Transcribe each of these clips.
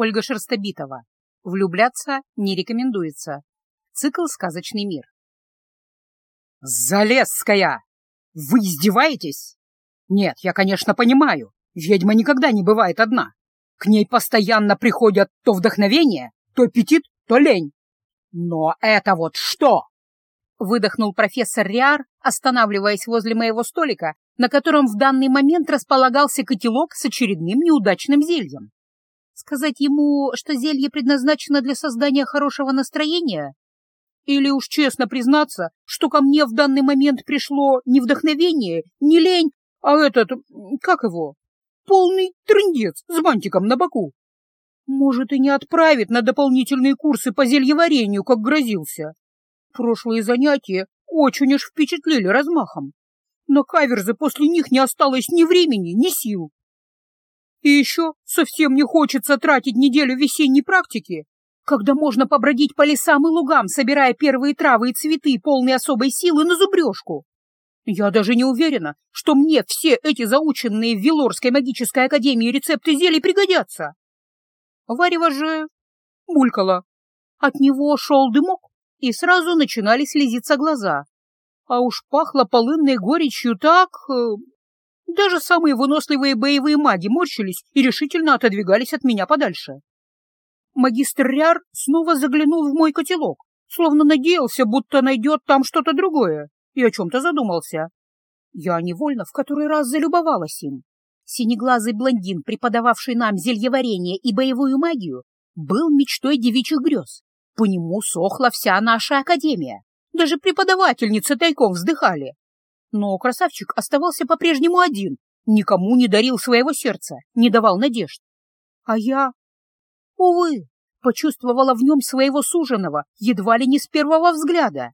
Ольга Шерстобитова. Влюбляться не рекомендуется. Цикл «Сказочный мир». «Залесская! Вы издеваетесь? Нет, я, конечно, понимаю. Ведьма никогда не бывает одна. К ней постоянно приходят то вдохновение, то аппетит, то лень. Но это вот что? Выдохнул профессор Риар, останавливаясь возле моего столика, на котором в данный момент располагался котелок с очередным неудачным зельем. Сказать ему, что зелье предназначено для создания хорошего настроения? Или уж честно признаться, что ко мне в данный момент пришло не вдохновение, не лень, а этот, как его, полный трындец с бантиком на боку. Может, и не отправит на дополнительные курсы по зельеварению, как грозился. Прошлые занятия очень уж впечатлили размахом. На каверзы после них не осталось ни времени, ни сил. И еще совсем не хочется тратить неделю весенней практики, когда можно побродить по лесам и лугам, собирая первые травы и цветы, полные особой силы, на зубрежку. Я даже не уверена, что мне все эти заученные в Вилорской магической академии рецепты зелий пригодятся. Варево же булькало. От него шел дымок, и сразу начинали слезиться глаза. А уж пахло полынной горечью так... Даже самые выносливые боевые маги морщились и решительно отодвигались от меня подальше. Магистр Ряр снова заглянул в мой котелок, словно надеялся, будто найдет там что-то другое, и о чем-то задумался. Я невольно в который раз залюбовалась им. Синеглазый блондин, преподававший нам зельеварение и боевую магию, был мечтой девичьих грез. По нему сохла вся наша академия. Даже преподавательницы тайком вздыхали. Но красавчик оставался по-прежнему один, никому не дарил своего сердца, не давал надежд. А я, увы, почувствовала в нем своего суженого едва ли не с первого взгляда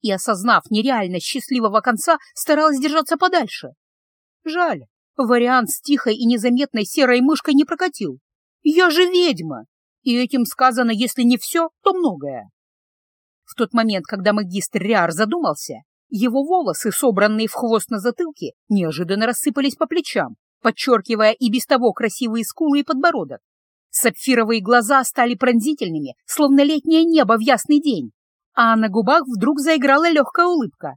и, осознав нереальность счастливого конца, старалась держаться подальше. Жаль, вариант с тихой и незаметной серой мышкой не прокатил. Я же ведьма, и этим сказано, если не все, то многое. В тот момент, когда магистр Риар задумался, его волосы, собранные в хвост на затылке, неожиданно рассыпались по плечам, подчеркивая и без того красивые скулы и подбородок. Сапфировые глаза стали пронзительными, словно летнее небо в ясный день, а на губах вдруг заиграла легкая улыбка.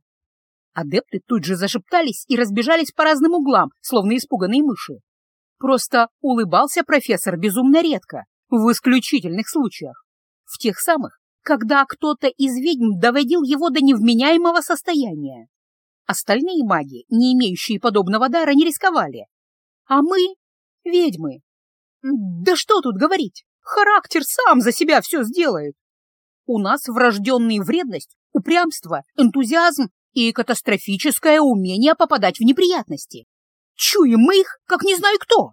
Адепты тут же зашептались и разбежались по разным углам, словно испуганные мыши. Просто улыбался профессор безумно редко, в исключительных случаях. В тех самых, когда кто-то из ведьм доводил его до невменяемого состояния. Остальные маги, не имеющие подобного дара, не рисковали. А мы — ведьмы. Да что тут говорить, характер сам за себя все сделает. У нас врожденные вредность, упрямство, энтузиазм и катастрофическое умение попадать в неприятности. Чуем мы их, как не знаю кто.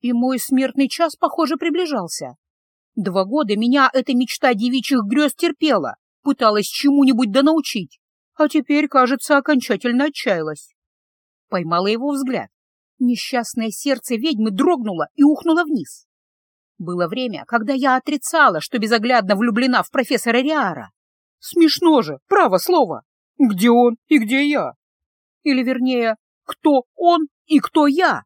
И мой смертный час, похоже, приближался. Два года меня эта мечта девичьих грез терпела, пыталась чему-нибудь да научить, а теперь, кажется, окончательно отчаялась. Поймала его взгляд. Несчастное сердце ведьмы дрогнуло и ухнуло вниз. Было время, когда я отрицала, что безоглядно влюблена в профессора Риара. Смешно же, право слово. Где он и где я? Или, вернее, кто он и кто я?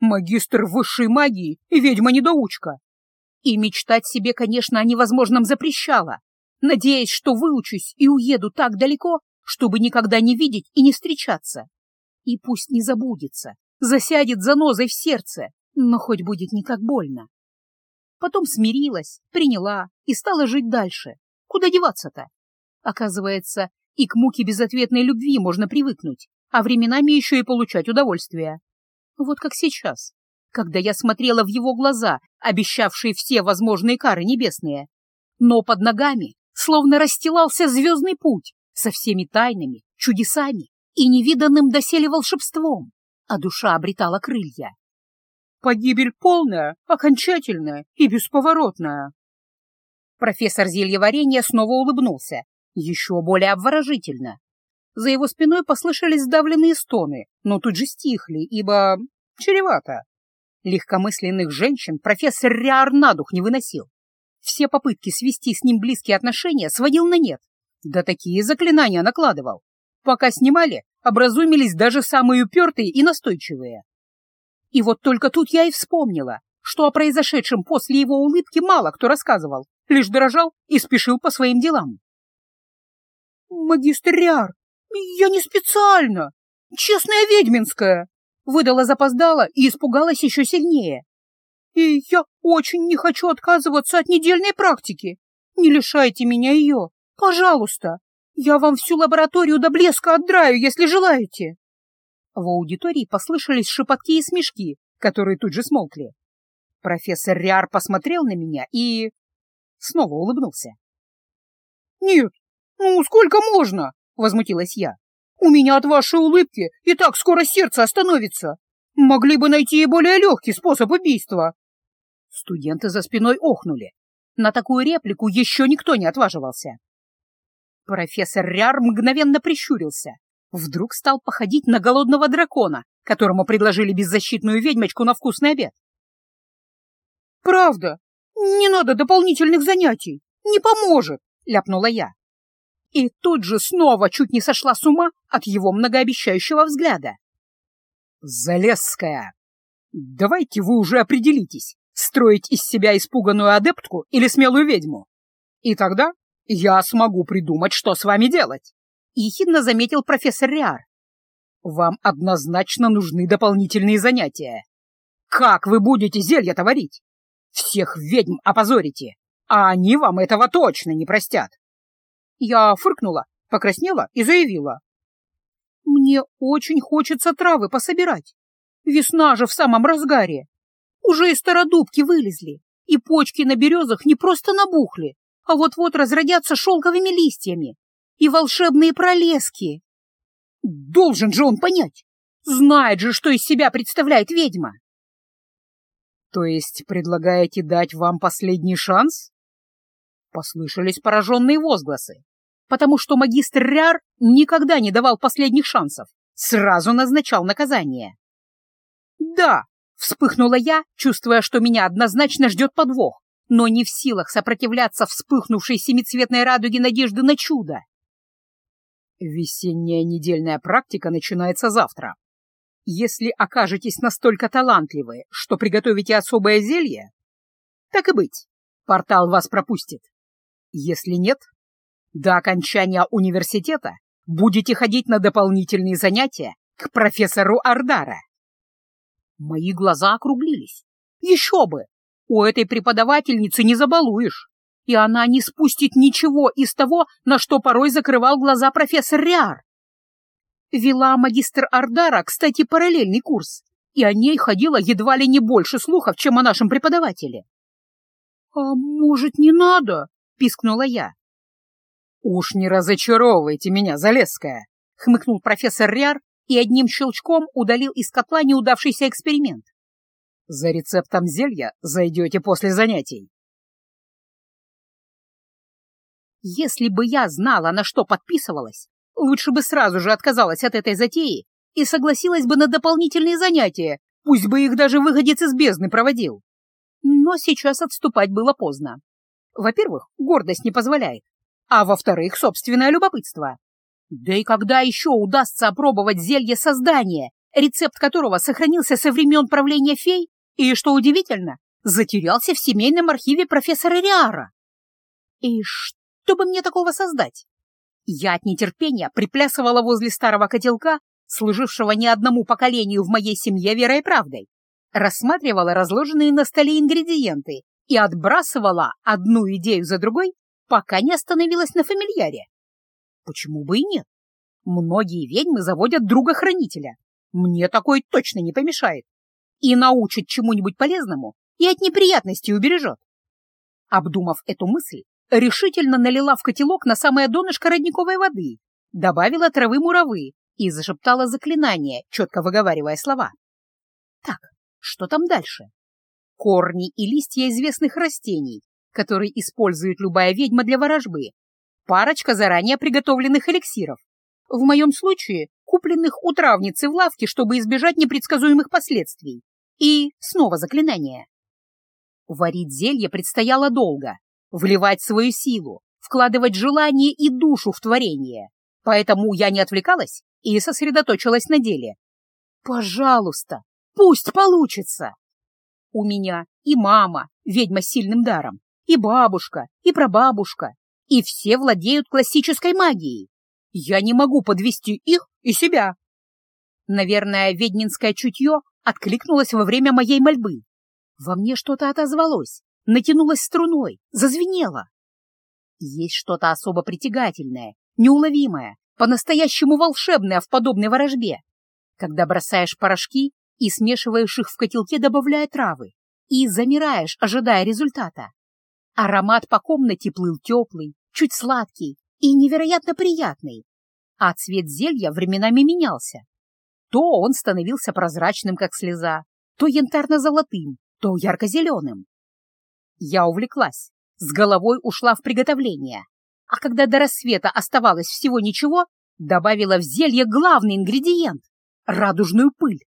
Магистр высшей магии и ведьма-недоучка. И мечтать себе, конечно, о невозможном запрещала, надеясь, что выучусь и уеду так далеко, чтобы никогда не видеть и не встречаться. И пусть не забудется, засядет занозой в сердце, но хоть будет не так больно. Потом смирилась, приняла и стала жить дальше. Куда деваться-то? Оказывается, и к муке безответной любви можно привыкнуть, а временами еще и получать удовольствие. Вот как сейчас, когда я смотрела в его глаза, обещавшие все возможные кары небесные. Но под ногами словно расстилался звездный путь со всеми тайнами, чудесами и невиданным доселе волшебством, а душа обретала крылья. Погибель полная, окончательная и бесповоротная. Профессор зельеварения снова улыбнулся, еще более обворожительно. За его спиной послышались сдавленные стоны, но тут же стихли, ибо... чревато. Легкомысленных женщин профессор Риар на дух не выносил. Все попытки свести с ним близкие отношения сводил на нет. Да такие заклинания накладывал. Пока снимали, образумились даже самые упертые и настойчивые. И вот только тут я и вспомнила, что о произошедшем после его улыбки мало кто рассказывал, лишь дрожал и спешил по своим делам. «Магистр Риар, я не специально! Честная ведьминская!» Выдала запоздала и испугалась еще сильнее. «И я очень не хочу отказываться от недельной практики. Не лишайте меня ее, пожалуйста. Я вам всю лабораторию до блеска отдраю, если желаете». В аудитории послышались шепотки и смешки, которые тут же смолкли. Профессор Риар посмотрел на меня и... снова улыбнулся. «Нет, ну сколько можно?» — возмутилась я. «У меня от вашей улыбки и так скоро сердце остановится. Могли бы найти и более легкий способ убийства». Студенты за спиной охнули. На такую реплику еще никто не отваживался. Профессор Ряр мгновенно прищурился. Вдруг стал походить на голодного дракона, которому предложили беззащитную ведьмочку на вкусный обед. «Правда, не надо дополнительных занятий, не поможет», — ляпнула я. И тут же снова чуть не сошла с ума от его многообещающего взгляда. «Залесская, давайте вы уже определитесь, строить из себя испуганную адептку или смелую ведьму. И тогда я смогу придумать, что с вами делать», — ехидно заметил профессор Риар. «Вам однозначно нужны дополнительные занятия. Как вы будете зелья творить? Всех ведьм опозорите, а они вам этого точно не простят». Я фыркнула, покраснела и заявила. «Мне очень хочется травы пособирать. Весна же в самом разгаре. Уже и стародубки вылезли, и почки на березах не просто набухли, а вот-вот разродятся шелковыми листьями и волшебные пролески. Должен же он понять, знает же, что из себя представляет ведьма. То есть предлагаете дать вам последний шанс? Послышались пораженные возгласы, потому что магистр Ряр никогда не давал последних шансов, сразу назначал наказание. Да, вспыхнула я, чувствуя, что меня однозначно ждет подвох но не в силах сопротивляться вспыхнувшей семицветной радуге надежды на чудо. Весенняя недельная практика начинается завтра. Если окажетесь настолько талантливы, что приготовите особое зелье, так и быть, портал вас пропустит. Если нет, до окончания университета будете ходить на дополнительные занятия к профессору Ардара. Мои глаза округлились. Еще бы! У этой преподавательницы не забалуешь, и она не спустит ничего из того, на что порой закрывал глаза профессор Риар. Вела магистр Ардара, кстати, параллельный курс, и о ней ходило едва ли не больше слухов, чем о нашем преподавателе. — А может, не надо? — пискнула я. — Уж не разочаровывайте меня, Залесская! — хмыкнул профессор Риар и одним щелчком удалил из котла неудавшийся эксперимент. За рецептом зелья зайдете после занятий. Если бы я знала, на что подписывалась, лучше бы сразу же отказалась от этой затеи и согласилась бы на дополнительные занятия, пусть бы их даже выходец из бездны проводил. Но сейчас отступать было поздно. Во-первых, гордость не позволяет, а во-вторых, собственное любопытство. Да и когда еще удастся опробовать зелье создания, рецепт которого сохранился со времен правления фей и, что удивительно, затерялся в семейном архиве профессора Риара. И что бы мне такого создать? Я от нетерпения приплясывала возле старого котелка, служившего не одному поколению в моей семье верой и правдой, рассматривала разложенные на столе ингредиенты и отбрасывала одну идею за другой, пока не остановилась на фамильяре. Почему бы и нет? Многие ведьмы заводят друга-хранителя. Мне такой точно не помешает. И научит чему-нибудь полезному, и от неприятностей убережет. Обдумав эту мысль, решительно налила в котелок на самое донышко родниковой воды, добавила травы муравы и зашептала заклинание, четко выговаривая слова. Так, что там дальше? Корни и листья известных растений, которые использует любая ведьма для ворожбы, парочка заранее приготовленных эликсиров, в моем случае купленных у травницы в лавке, чтобы избежать непредсказуемых последствий. И снова заклинание. Варить зелье предстояло долго, вливать свою силу, вкладывать желание и душу в творение. Поэтому я не отвлекалась и сосредоточилась на деле. Пожалуйста, пусть получится. У меня и мама, ведьма с сильным даром, и бабушка, и прабабушка, и все владеют классической магией. Я не могу подвести их и себя. Наверное, ведьминское чутье откликнулось во время моей мольбы. Во мне что-то отозвалось, натянулось струной, зазвенело. Есть что-то особо притягательное, неуловимое, по-настоящему волшебное в подобной ворожбе, когда бросаешь порошки и смешиваешь их в котелке, добавляя травы, и замираешь, ожидая результата. Аромат по комнате плыл теплый, чуть сладкий и невероятно приятный, а цвет зелья временами менялся. То он становился прозрачным, как слеза, то янтарно-золотым, то ярко-зеленым. Я увлеклась, с головой ушла в приготовление, а когда до рассвета оставалось всего ничего, добавила в зелье главный ингредиент — радужную пыль,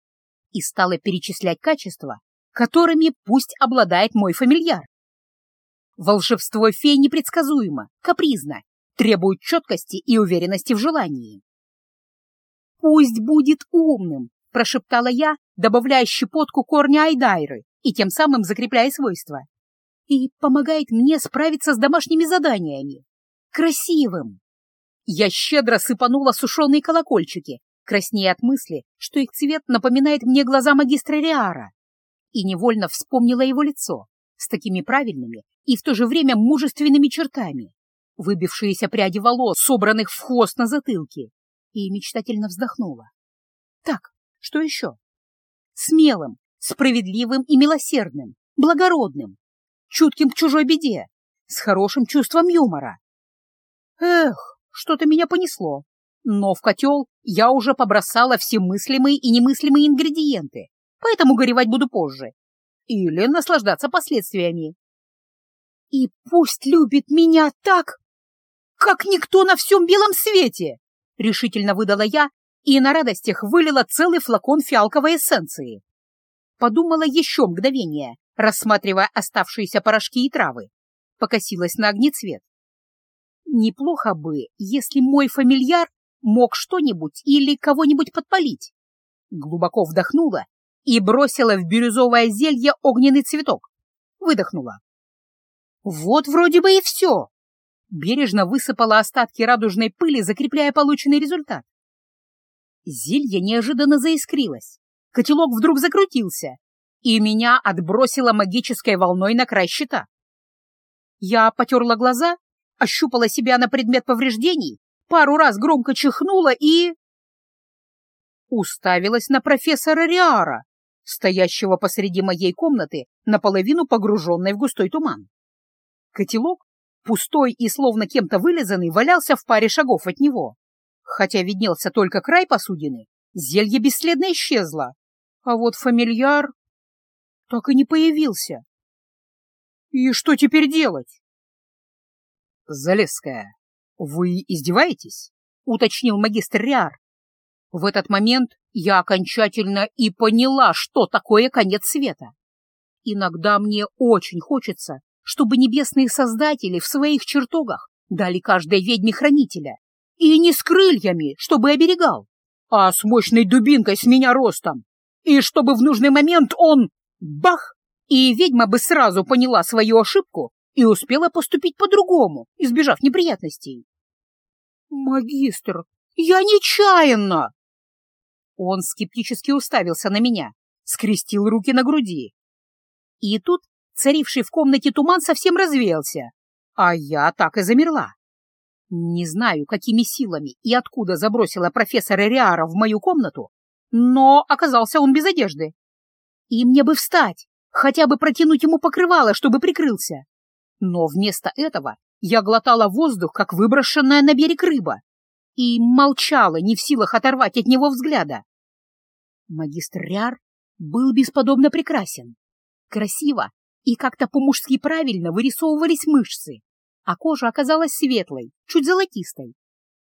и стала перечислять качества, которыми пусть обладает мой фамильяр. Волшебство фей непредсказуемо, капризно, требует четкости и уверенности в желании. «Пусть будет умным», — прошептала я, добавляя щепотку корня айдайры и тем самым закрепляя свойства. «И помогает мне справиться с домашними заданиями. Красивым!» Я щедро сыпанула сушеные колокольчики, краснея от мысли, что их цвет напоминает мне глаза магистра Риара, и невольно вспомнила его лицо с такими правильными и в то же время мужественными чертами, выбившиеся пряди волос, собранных в хвост на затылке, и мечтательно вздохнула. Так, что еще? Смелым, справедливым и милосердным, благородным, чутким к чужой беде, с хорошим чувством юмора. Эх, что-то меня понесло. Но в котел я уже побросала все мыслимые и немыслимые ингредиенты, поэтому горевать буду позже. Или наслаждаться последствиями. И пусть любит меня так, как никто на всем белом свете, решительно выдала я и на радостях вылила целый флакон фиалковой эссенции. Подумала еще мгновение, рассматривая оставшиеся порошки и травы. Покосилась на огнецвет. Неплохо бы, если мой фамильяр мог что-нибудь или кого-нибудь подпалить. Глубоко вдохнула и бросила в бирюзовое зелье огненный цветок. Выдохнула. Вот вроде бы и все. Бережно высыпала остатки радужной пыли, закрепляя полученный результат. Зелье неожиданно заискрилось. Котелок вдруг закрутился, и меня отбросило магической волной на край щита. Я потерла глаза, ощупала себя на предмет повреждений пару раз громко чихнула и... Уставилась на профессора Риара, стоящего посреди моей комнаты, наполовину погруженной в густой туман. Котелок, пустой и словно кем-то вылизанный, валялся в паре шагов от него. Хотя виднелся только край посудины, зелье бесследно исчезло, а вот фамильяр так и не появился. И что теперь делать? Залесская, «Вы издеваетесь?» — уточнил магистр Риар. В этот момент я окончательно и поняла, что такое конец света. Иногда мне очень хочется, чтобы небесные создатели в своих чертогах дали каждой ведьме хранителя, и не с крыльями, чтобы оберегал, а с мощной дубинкой с меня ростом, и чтобы в нужный момент он — бах! И ведьма бы сразу поняла свою ошибку и успела поступить по-другому, избежав неприятностей. «Магистр, я нечаянно!» Он скептически уставился на меня, скрестил руки на груди. И тут царивший в комнате туман совсем развеялся, а я так и замерла. Не знаю, какими силами и откуда забросила профессора Риара в мою комнату, но оказался он без одежды. И мне бы встать, хотя бы протянуть ему покрывало, чтобы прикрылся. Но вместо этого я глотала воздух, как выброшенная на берег рыба, и молчала, не в силах оторвать от него взгляда. Магистр Ряр был бесподобно прекрасен. Красиво и как-то по-мужски правильно вырисовывались мышцы, а кожа оказалась светлой, чуть золотистой.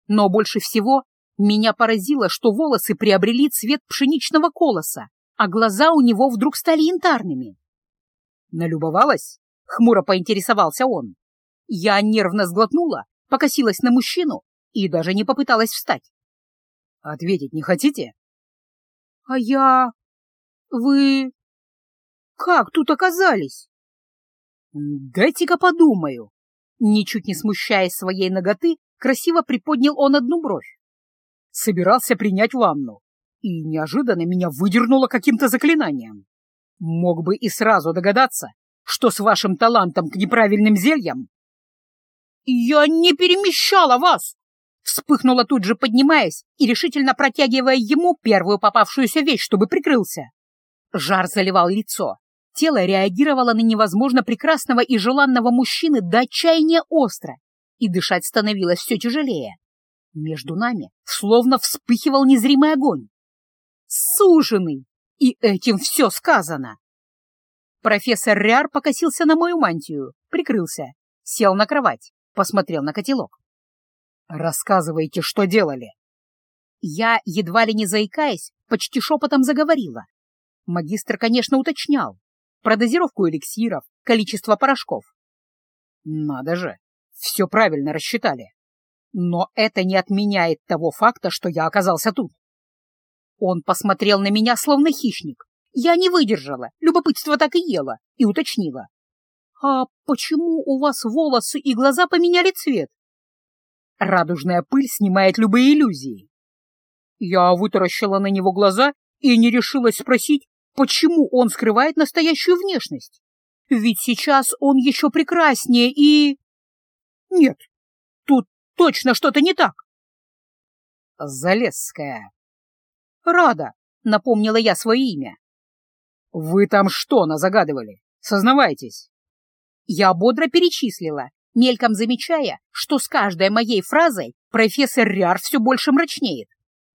Но больше всего меня поразило, что волосы приобрели цвет пшеничного колоса, а глаза у него вдруг стали янтарными. «Налюбовалась?» — хмуро поинтересовался он. Я нервно сглотнула, покосилась на мужчину и даже не попыталась встать. «Ответить не хотите?» «А я... Вы... как тут оказались? Дайте-ка подумаю. Ничуть не смущаясь своей ноготы, красиво приподнял он одну бровь. Собирался принять ванну, и неожиданно меня выдернуло каким-то заклинанием. Мог бы и сразу догадаться, что с вашим талантом к неправильным зельям... «Я не перемещала вас!» Вспыхнула тут же, поднимаясь и решительно протягивая ему первую попавшуюся вещь, чтобы прикрылся. Жар заливал лицо. Тело реагировало на невозможно прекрасного и желанного мужчины до отчаяния остро, и дышать становилось все тяжелее. Между нами словно вспыхивал незримый огонь. Суженый! И этим все сказано. Профессор Ряр покосился на мою мантию, прикрылся, сел на кровать, посмотрел на котелок. «Рассказывайте, что делали». Я, едва ли не заикаясь, почти шепотом заговорила. Магистр, конечно, уточнял. Про дозировку эликсиров, количество порошков. Надо же, все правильно рассчитали. Но это не отменяет того факта, что я оказался тут. Он посмотрел на меня, словно хищник. Я не выдержала, любопытство так и ело, и уточнила. «А почему у вас волосы и глаза поменяли цвет?» Радужная пыль снимает любые иллюзии. Я вытаращила на него глаза и не решилась спросить, почему он скрывает настоящую внешность. Ведь сейчас он еще прекраснее и... Нет, тут точно что-то не так. Залесская. Рада, напомнила я свое имя. Вы там что назагадывали? Сознавайтесь. Я бодро перечислила, мельком замечая, что с каждой моей фразой профессор Ряр все больше мрачнеет.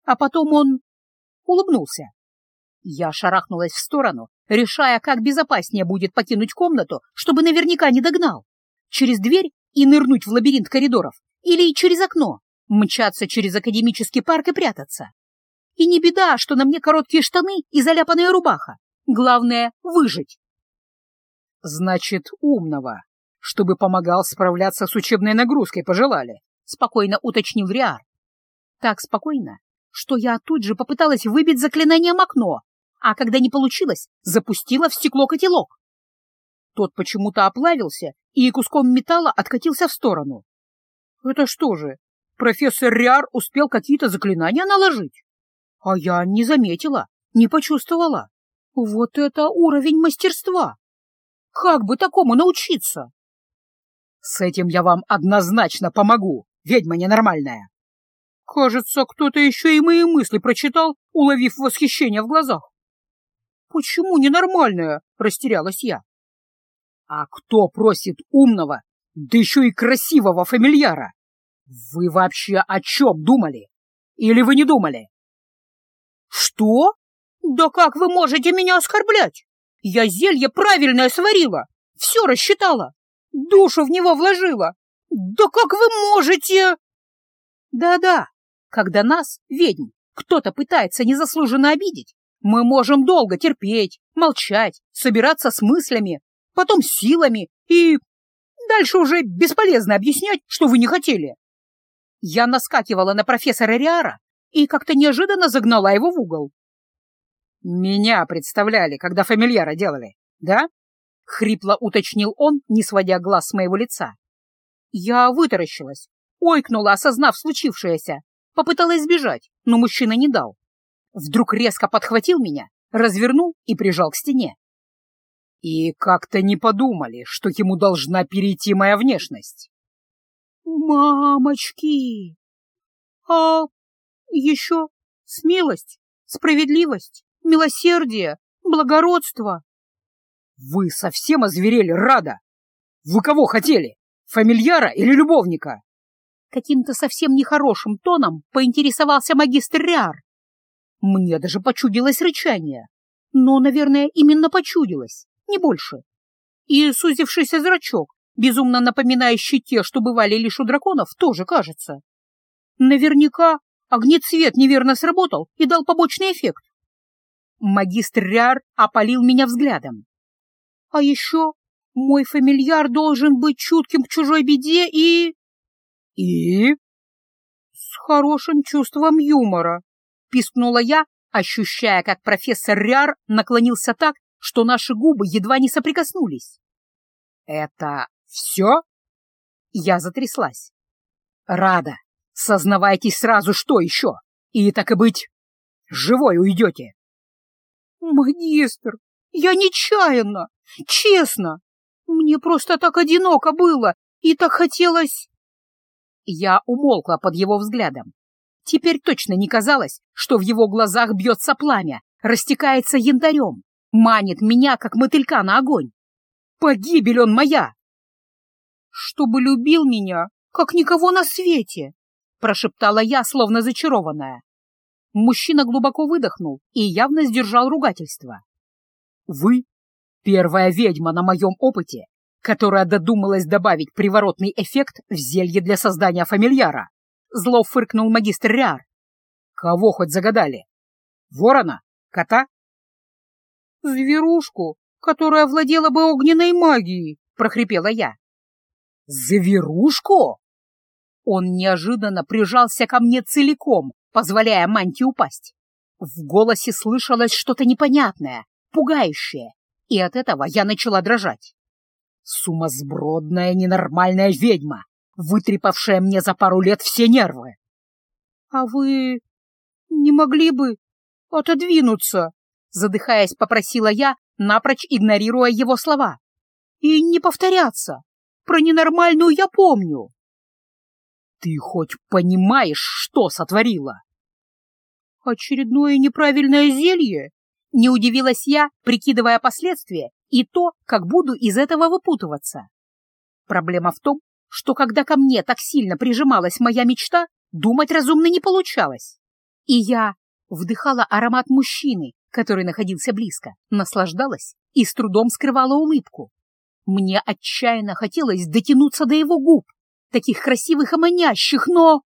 А потом он улыбнулся. Я шарахнулась в сторону, решая, как безопаснее будет покинуть комнату, чтобы наверняка не догнал. Через дверь и нырнуть в лабиринт коридоров, или через окно, мчаться через академический парк и прятаться. И не беда, что на мне короткие штаны и заляпанная рубаха. Главное — выжить. Значит, умного чтобы помогал справляться с учебной нагрузкой, пожелали?» — спокойно уточнил Риар. Так спокойно, что я тут же попыталась выбить заклинанием окно, а когда не получилось, запустила в стекло котелок. Тот почему-то оплавился и куском металла откатился в сторону. Это что же, профессор Риар успел какие-то заклинания наложить? А я не заметила, не почувствовала. Вот это уровень мастерства! Как бы такому научиться? С этим я вам однозначно помогу, ведьма ненормальная. Кажется, кто-то еще и мои мысли прочитал, уловив восхищение в глазах. Почему ненормальная? Растерялась я. А кто просит умного, да еще и красивого фамильяра? Вы вообще о чем думали? Или вы не думали? Что? Да как вы можете меня оскорблять? Я зелье правильное сварила, все рассчитала. Душу в него вложила! Да как вы можете?» «Да-да, когда нас, ведьм, кто-то пытается незаслуженно обидеть, мы можем долго терпеть, молчать, собираться с мыслями, потом силами и... Дальше уже бесполезно объяснять, что вы не хотели. Я наскакивала на профессора Риара и как-то неожиданно загнала его в угол. Меня представляли, когда фамильяра делали, да? — хрипло уточнил он, не сводя глаз с моего лица. Я вытаращилась, ойкнула, осознав случившееся, попыталась сбежать, но мужчина не дал. Вдруг резко подхватил меня, развернул и прижал к стене. И как-то не подумали, что ему должна перейти моя внешность. Мамочки! А еще смелость, справедливость, милосердие, благородство. «Вы совсем озверели, Рада? Вы кого хотели? Фамильяра или любовника?» Каким-то совсем нехорошим тоном поинтересовался магистр Риар. Мне даже почудилось рычание. Но, наверное, именно почудилось, не больше. И сузившийся зрачок, безумно напоминающий те, что бывали лишь у драконов, тоже кажется. Наверняка огнецвет неверно сработал и дал побочный эффект. Магистр Риар опалил меня взглядом. А еще мой фамильяр должен быть чутким к чужой беде и... И? С хорошим чувством юмора, пискнула я, ощущая, как профессор Ряр наклонился так, что наши губы едва не соприкоснулись. «Это все?» Я затряслась. «Рада, сознавайтесь сразу, что еще, и, так и быть, живой уйдете». «Магистр, я нечаянно, честно. Мне просто так одиноко было и так хотелось...» Я умолкла под его взглядом. Теперь точно не казалось, что в его глазах бьется пламя, растекается янтарем, манит меня, как мотылька на огонь. Погибель он моя! Чтобы любил меня, как никого на свете, прошептала я, словно зачарованная. Мужчина глубоко выдохнул и явно сдержал ругательство. «Вы — первая ведьма на моем опыте, которая додумалась добавить приворотный эффект в зелье для создания фамильяра», — зло фыркнул магистр Риар. «Кого хоть загадали? Ворона? Кота?» «Зверушку, которая владела бы огненной магией», — прохрипела я. «Зверушку?» Он неожиданно прижался ко мне целиком, позволяя мантии упасть. В голосе слышалось что-то непонятное, пугающее, и от этого я начала дрожать. Сумасбродная ненормальная ведьма, вытрепавшая мне за пару лет все нервы. — А вы не могли бы отодвинуться? — задыхаясь, попросила я, напрочь игнорируя его слова. — И не повторяться. Про ненормальную я помню. — Ты хоть понимаешь, что сотворила? — Очередное неправильное зелье? Не удивилась я, прикидывая последствия и то, как буду из этого выпутываться. Проблема в том, что когда ко мне так сильно прижималась моя мечта, думать разумно не получалось. И я вдыхала аромат мужчины, который находился близко, наслаждалась и с трудом скрывала улыбку. Мне отчаянно хотелось дотянуться до его губ, таких красивых и манящих, но...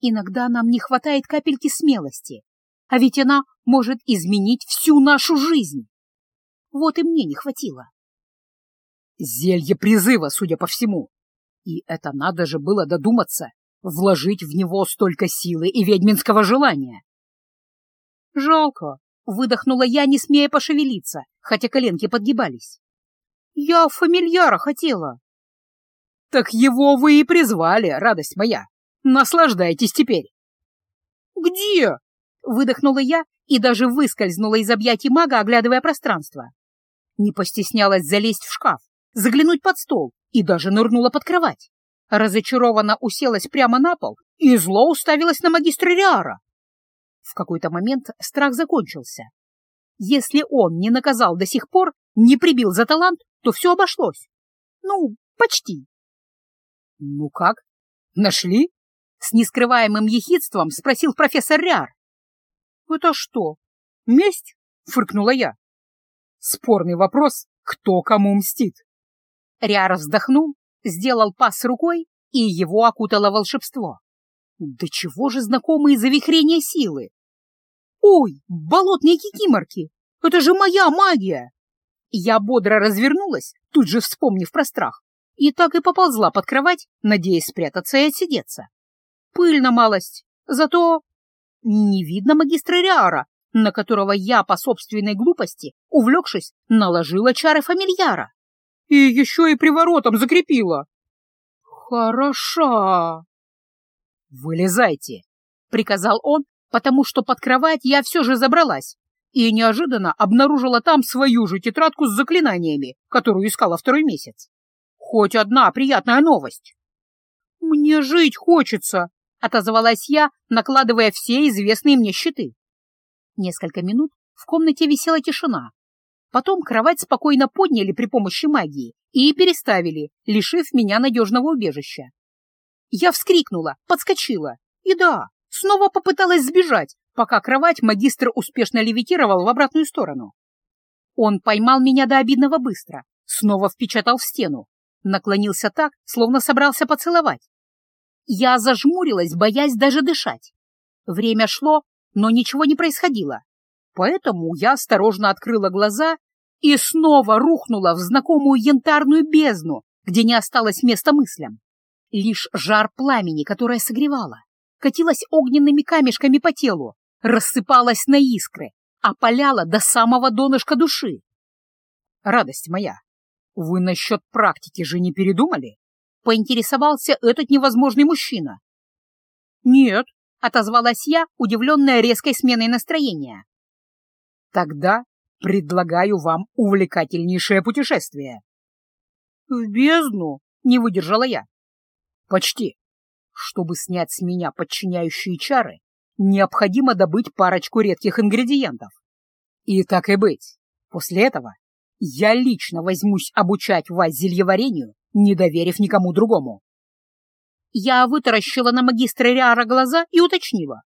Иногда нам не хватает капельки смелости, а ведь она может изменить всю нашу жизнь. Вот и мне не хватило. Зелье призыва, судя по всему. И это надо же было додуматься, вложить в него столько силы и ведьминского желания. Жалко, выдохнула я, не смея пошевелиться, хотя коленки подгибались. Я фамильяра хотела. Так его вы и призвали, радость моя. Наслаждайтесь теперь. Где? Выдохнула я и даже выскользнула из объятий мага, оглядывая пространство. Не постеснялась залезть в шкаф, заглянуть под стол и даже нырнула под кровать. Разочарованно уселась прямо на пол и зло уставилась на магистра Риара. В какой-то момент страх закончился. Если он не наказал до сих пор, не прибил за талант, то все обошлось. Ну, почти. — Ну как, нашли? — с нескрываемым ехидством спросил профессор Риар. «Это что, месть?» — фыркнула я. Спорный вопрос, кто кому мстит. Риар вздохнул, сделал пас рукой, и его окутало волшебство. Да чего же знакомые завихрения силы? Ой, болотные кикиморки! Это же моя магия! Я бодро развернулась, тут же вспомнив про страх, и так и поползла под кровать, надеясь спрятаться и отсидеться. Пыльно малость, зато не видно магистра Риара, на которого я по собственной глупости, увлекшись, наложила чары фамильяра. И еще и приворотом закрепила. Хороша. Вылезайте, приказал он, потому что под кровать я все же забралась и неожиданно обнаружила там свою же тетрадку с заклинаниями, которую искала второй месяц. Хоть одна приятная новость. «Мне жить хочется», отозвалась я, накладывая все известные мне щиты. Несколько минут в комнате висела тишина. Потом кровать спокойно подняли при помощи магии и переставили, лишив меня надежного убежища. Я вскрикнула, подскочила. И да, снова попыталась сбежать, пока кровать магистр успешно левитировал в обратную сторону. Он поймал меня до обидного быстро, снова впечатал в стену, наклонился так, словно собрался поцеловать. Я зажмурилась, боясь даже дышать. Время шло, но ничего не происходило. Поэтому я осторожно открыла глаза и снова рухнула в знакомую янтарную бездну, где не осталось места мыслям. Лишь жар пламени, которое согревало, катилась огненными камешками по телу, рассыпалась на искры, опаляла до самого донышка души. Радость моя, вы насчет практики же не передумали? Поинтересовался этот невозможный мужчина. Нет, отозвалась я, удивленная резкой сменой настроения. Тогда предлагаю вам увлекательнейшее путешествие. В бездну, не выдержала я. Почти. Чтобы снять с меня подчиняющие чары, необходимо добыть парочку редких ингредиентов. И так и быть, после этого я лично возьмусь обучать вас зельеварению, не доверив никому другому. Я вытаращила на магистра Риара глаза и уточнила.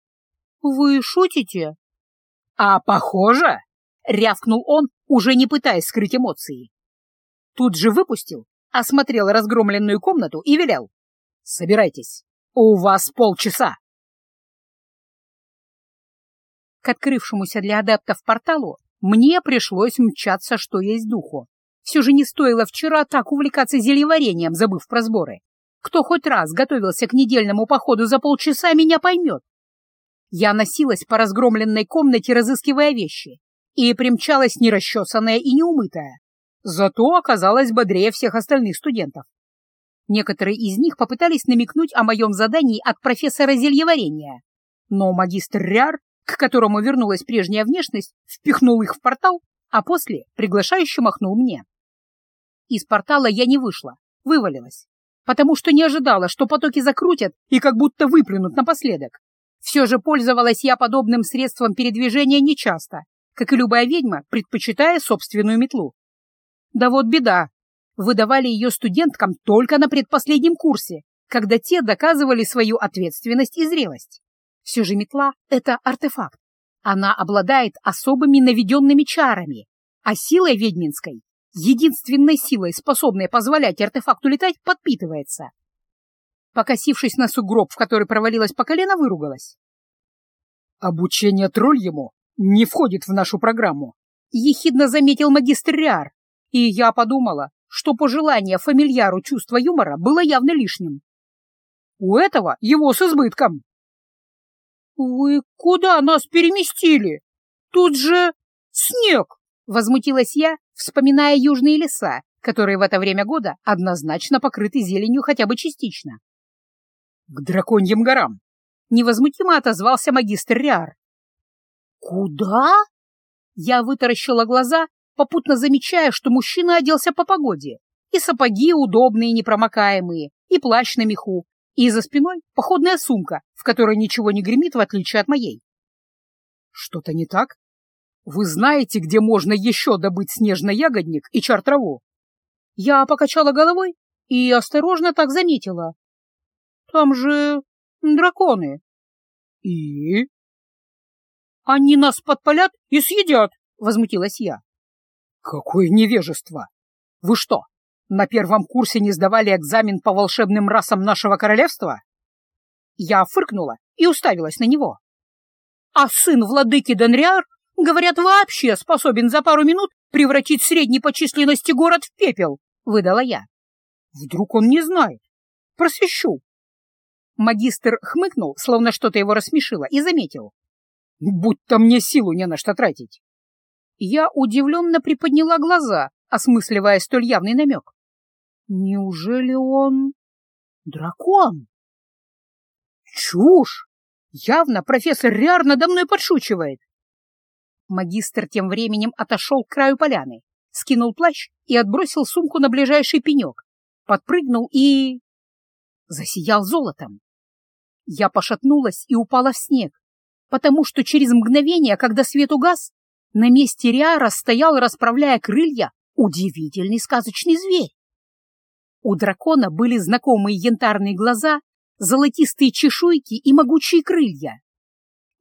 «Вы шутите?» «А похоже!» — рявкнул он, уже не пытаясь скрыть эмоции. Тут же выпустил, осмотрел разгромленную комнату и велел. «Собирайтесь, у вас полчаса!» К открывшемуся для адептов порталу мне пришлось мчаться, что есть духу. Все же не стоило вчера так увлекаться зельеварением, забыв про сборы. Кто хоть раз готовился к недельному походу за полчаса, меня поймет. Я носилась по разгромленной комнате, разыскивая вещи, и примчалась нерасчесанная и неумытая. Зато оказалась бодрее всех остальных студентов. Некоторые из них попытались намекнуть о моем задании от профессора зельеварения, но магистр Ряр к которому вернулась прежняя внешность, впихнул их в портал, а после приглашающе махнул мне. Из портала я не вышла, вывалилась, потому что не ожидала, что потоки закрутят и как будто выплюнут напоследок. Все же пользовалась я подобным средством передвижения нечасто, как и любая ведьма, предпочитая собственную метлу. Да вот беда. Выдавали ее студенткам только на предпоследнем курсе, когда те доказывали свою ответственность и зрелость. Все же метла — это артефакт. Она обладает особыми наведенными чарами, а силой ведьминской, единственной силой, способной позволять артефакту летать, подпитывается. Покосившись на сугроб, в который провалилась по колено, выругалась. «Обучение тролльему не входит в нашу программу», — ехидно заметил магистр Риар, и я подумала, что пожелание фамильяру чувства юмора было явно лишним. У этого его с избытком. «Вы куда нас переместили? Тут же снег!» — возмутилась я, вспоминая южные леса, которые в это время года однозначно покрыты зеленью хотя бы частично. «К драконьим горам!» — невозмутимо отозвался магистр Риар. «Куда?» Я вытаращила глаза, попутно замечая, что мужчина оделся по погоде. И сапоги удобные, непромокаемые, и плащ на меху, и за спиной походная сумка, в которой ничего не гремит, в отличие от моей. Что-то не так? Вы знаете, где можно еще добыть снежный ягодник и чар траву? Я покачала головой и осторожно так заметила. Там же драконы. И? Они нас подпалят и съедят, возмутилась я. Какое невежество! Вы что, на первом курсе не сдавали экзамен по волшебным расам нашего королевства? Я фыркнула и уставилась на него. А сын владыки Денриар, говорят, вообще способен за пару минут превратить средний по численности город в пепел, выдала я. Вдруг он не знает. Просвещу. Магистр хмыкнул, словно что-то его рассмешило, и заметил. Будто мне силу не на что тратить. Я удивленно приподняла глаза, осмысливая столь явный намек. Неужели он... дракон? Чушь! Явно профессор Риар надо мной подшучивает. Магистр тем временем отошел к краю поляны, скинул плащ и отбросил сумку на ближайший пенек, подпрыгнул и... засиял золотом. Я пошатнулась и упала в снег, потому что через мгновение, когда свет угас, на месте Риара стоял, расправляя крылья, удивительный сказочный зверь. У дракона были знакомые янтарные глаза, золотистые чешуйки и могучие крылья.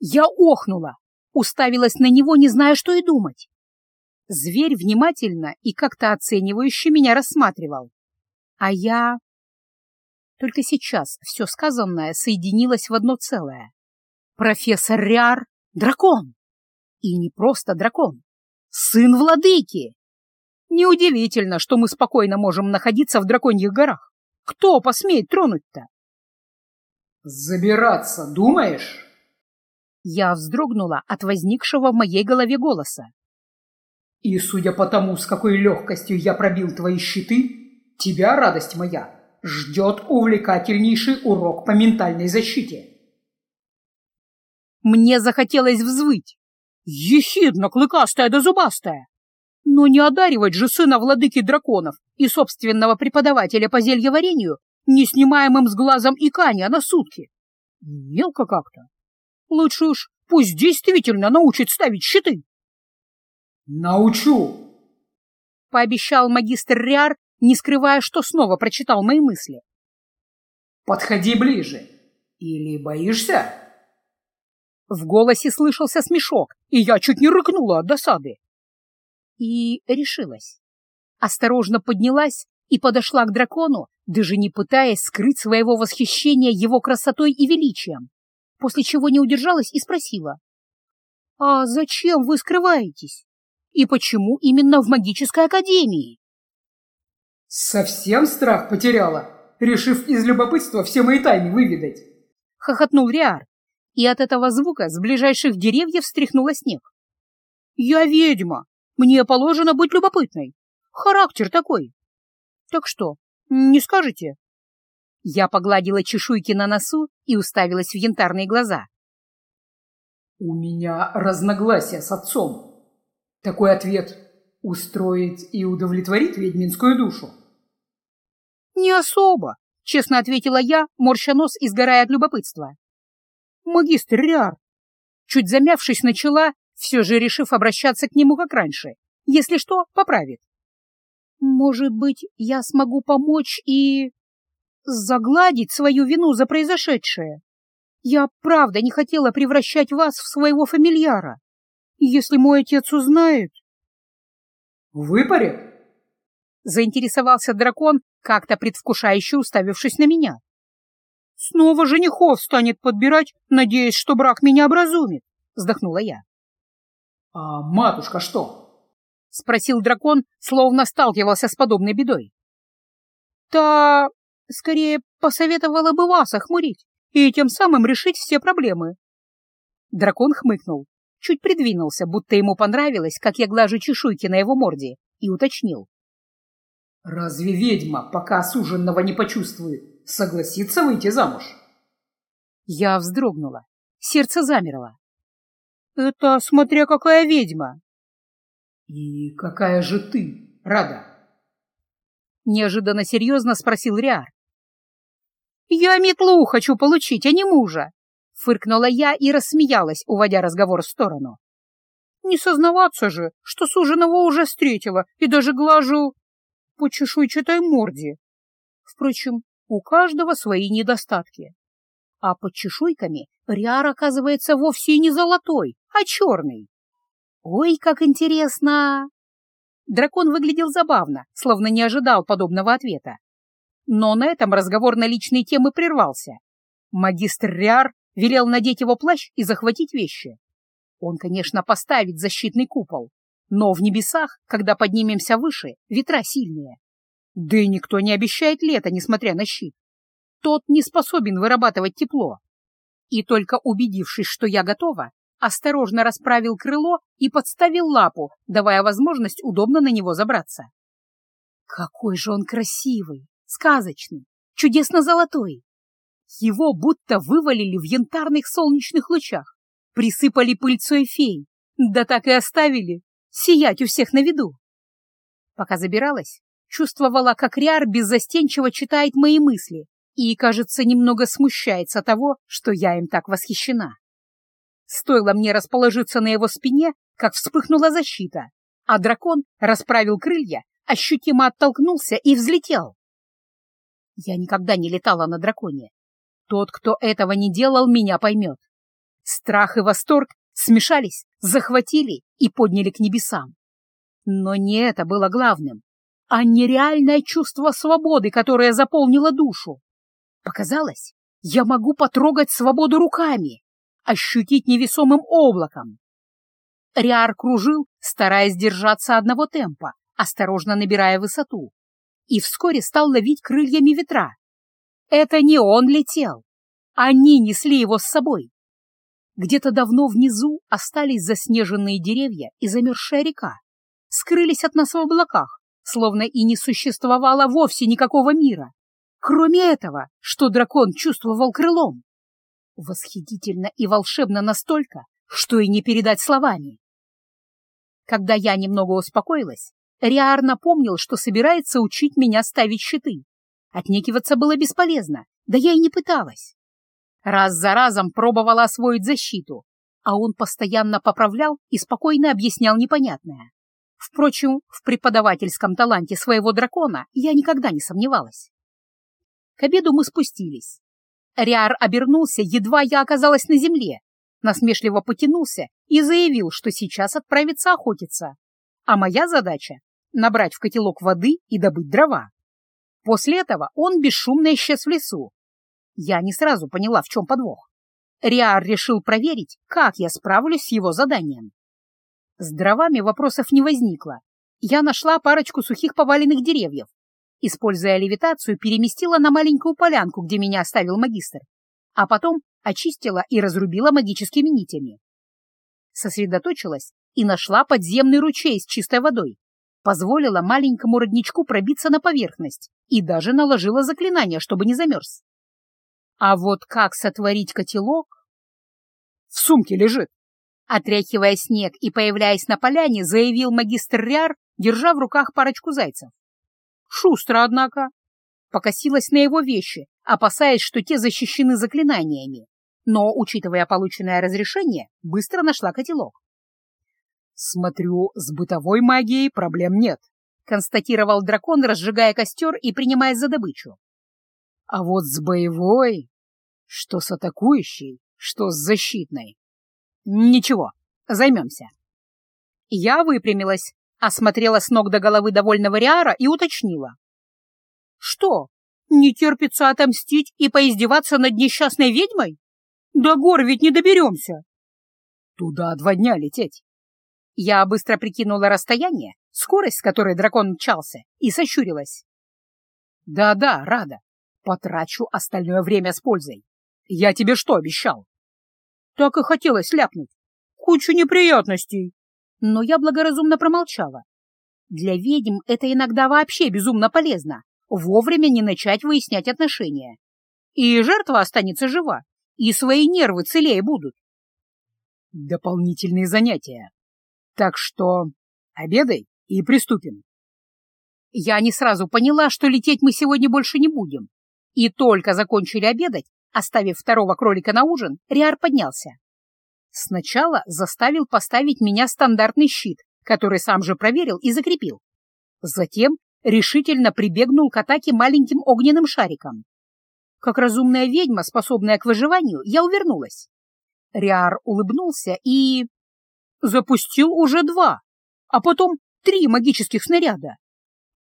Я охнула, уставилась на него, не зная, что и думать. Зверь внимательно и как-то оценивающе меня рассматривал. А я... Только сейчас все сказанное соединилось в одно целое. Профессор Риар — дракон. И не просто дракон. Сын владыки. Неудивительно, что мы спокойно можем находиться в драконьих горах. Кто посмеет тронуть-то? Забираться, думаешь? Я вздрогнула от возникшего в моей голове голоса. И судя по тому, с какой легкостью я пробил твои щиты, тебя, радость моя, ждет увлекательнейший урок по ментальной защите. Мне захотелось взвыть. Ехидно, клыкастая да зубастая. Но не одаривать же сына владыки драконов и собственного преподавателя по зельеварению неснимаемым с глазом икания на сутки. Мелко как-то. Лучше уж пусть действительно научит ставить щиты. «Научу!» — пообещал магистр Риар, не скрывая, что снова прочитал мои мысли. «Подходи ближе. Или боишься?» В голосе слышался смешок, и я чуть не рыкнула от досады. И решилась. Осторожно поднялась и подошла к дракону, даже не пытаясь скрыть своего восхищения его красотой и величием, после чего не удержалась и спросила. «А зачем вы скрываетесь? И почему именно в магической академии?» «Совсем страх потеряла, решив из любопытства все мои тайны выведать?» — хохотнул Риар, и от этого звука с ближайших деревьев встряхнула снег. «Я ведьма, мне положено быть любопытной. Характер такой. Так что, не скажете?» Я погладила чешуйки на носу и уставилась в янтарные глаза. «У меня разногласия с отцом. Такой ответ устроить и удовлетворить ведьминскую душу?» «Не особо», — честно ответила я, морща нос и сгорая от любопытства. «Магистр Риар!» Чуть замявшись, начала, все же решив обращаться к нему как раньше. Если что, поправит. «Может быть, я смогу помочь и...» «Загладить свою вину за произошедшее. Я правда не хотела превращать вас в своего фамильяра. Если мой отец узнает...» «Выпарит?» Заинтересовался дракон, как-то предвкушающе уставившись на меня. «Снова женихов станет подбирать, надеясь, что брак меня образумит», — вздохнула я. «А матушка что?» — спросил дракон, словно сталкивался с подобной бедой. «Та, скорее, посоветовала бы вас охмурить и тем самым решить все проблемы». Дракон хмыкнул, чуть придвинулся, будто ему понравилось, как я глажу чешуйки на его морде, и уточнил. «Разве ведьма, пока суженного не почувствует, согласится выйти замуж?» Я вздрогнула, сердце замерло. «Это смотря какая ведьма!» «И какая же ты, Рада?» Неожиданно серьезно спросил Риар. «Я метлу хочу получить, а не мужа!» Фыркнула я и рассмеялась, уводя разговор в сторону. «Не сознаваться же, что суженого уже встретила и даже глажу по чешуйчатой морде. Впрочем, у каждого свои недостатки. А под чешуйками Риар оказывается вовсе не золотой, а черный. Ой, как интересно! Дракон выглядел забавно, словно не ожидал подобного ответа. Но на этом разговор на личные темы прервался. Магистр Риар велел надеть его плащ и захватить вещи. Он, конечно, поставит защитный купол, но в небесах, когда поднимемся выше, ветра сильнее. Да и никто не обещает лето, несмотря на щит. Тот не способен вырабатывать тепло. И только убедившись, что я готова, осторожно расправил крыло и подставил лапу, давая возможность удобно на него забраться. Какой же он красивый, сказочный, чудесно-золотой! Его будто вывалили в янтарных солнечных лучах, присыпали пыльцой фей, да так и оставили, сиять у всех на виду. Пока забиралась, чувствовала, как Риар беззастенчиво читает мои мысли и, кажется, немного смущается того, что я им так восхищена. Стоило мне расположиться на его спине, как вспыхнула защита, а дракон расправил крылья, ощутимо оттолкнулся и взлетел. Я никогда не летала на драконе. Тот, кто этого не делал, меня поймет. Страх и восторг смешались, захватили и подняли к небесам. Но не это было главным, а нереальное чувство свободы, которое заполнило душу. Показалось, я могу потрогать свободу руками, ощутить невесомым облаком. Риар кружил, стараясь держаться одного темпа, осторожно набирая высоту, и вскоре стал ловить крыльями ветра. Это не он летел, они несли его с собой. Где-то давно внизу остались заснеженные деревья и замерзшая река. скрылись от нас в облаках, словно и не существовало вовсе никакого мира, кроме этого, что дракон чувствовал крылом. Восхитительно и волшебно настолько, что и не передать словами. Когда я немного успокоилась, Риар напомнил, что собирается учить меня ставить щиты. Отнекиваться было бесполезно, да я и не пыталась. Раз за разом пробовала освоить защиту, а он постоянно поправлял и спокойно объяснял непонятное. Впрочем, в преподавательском таланте своего дракона я никогда не сомневалась. К обеду мы спустились. Риар обернулся, едва я оказалась на земле, насмешливо потянулся и заявил, что сейчас отправится охотиться. А моя задача — набрать в котелок воды и добыть дрова. После этого он бесшумно исчез в лесу. Я не сразу поняла, в чем подвох. Риар решил проверить, как я справлюсь с его заданием. С дровами вопросов не возникло. Я нашла парочку сухих поваленных деревьев. Используя левитацию, переместила на маленькую полянку, где меня оставил магистр, а потом очистила и разрубила магическими нитями. Сосредоточилась и нашла подземный ручей с чистой водой, позволила маленькому родничку пробиться на поверхность и даже наложила заклинание, чтобы не замерз. А вот как сотворить котелок? В сумке лежит. Отряхивая снег и появляясь на поляне, заявил магистр Риар, держа в руках парочку зайцев. Шустро, однако. Покосилась на его вещи, опасаясь, что те защищены заклинаниями, но, учитывая полученное разрешение, быстро нашла котелок. «Смотрю, с бытовой магией проблем нет», — констатировал дракон, разжигая костер и принимаясь за добычу. «А вот с боевой, что с атакующей, что с защитной. Ничего, займемся». Я выпрямилась, осмотрела с ног до головы довольного Риара и уточнила. «Что, не терпится отомстить и поиздеваться над несчастной ведьмой? До гор ведь не доберемся!» «Туда два дня лететь!» Я быстро прикинула расстояние, скорость, с которой дракон мчался, и сощурилась. «Да-да, рада. Потрачу остальное время с пользой. Я тебе что обещал?» Так и хотелось ляпнуть. Кучу неприятностей. Но я благоразумно промолчала. Для ведьм это иногда вообще безумно полезно — вовремя не начать выяснять отношения. И жертва останется жива, и свои нервы целее будут. Дополнительные занятия. Так что обедай и приступим. Я не сразу поняла, что лететь мы сегодня больше не будем. И только закончили обедать, оставив второго кролика на ужин, Риар поднялся. Сначала заставил поставить меня стандартный щит, который сам же проверил и закрепил. Затем решительно прибегнул к атаке маленьким огненным шариком. Как разумная ведьма, способная к выживанию, я увернулась. Риар улыбнулся и... запустил уже два, а потом три магических снаряда.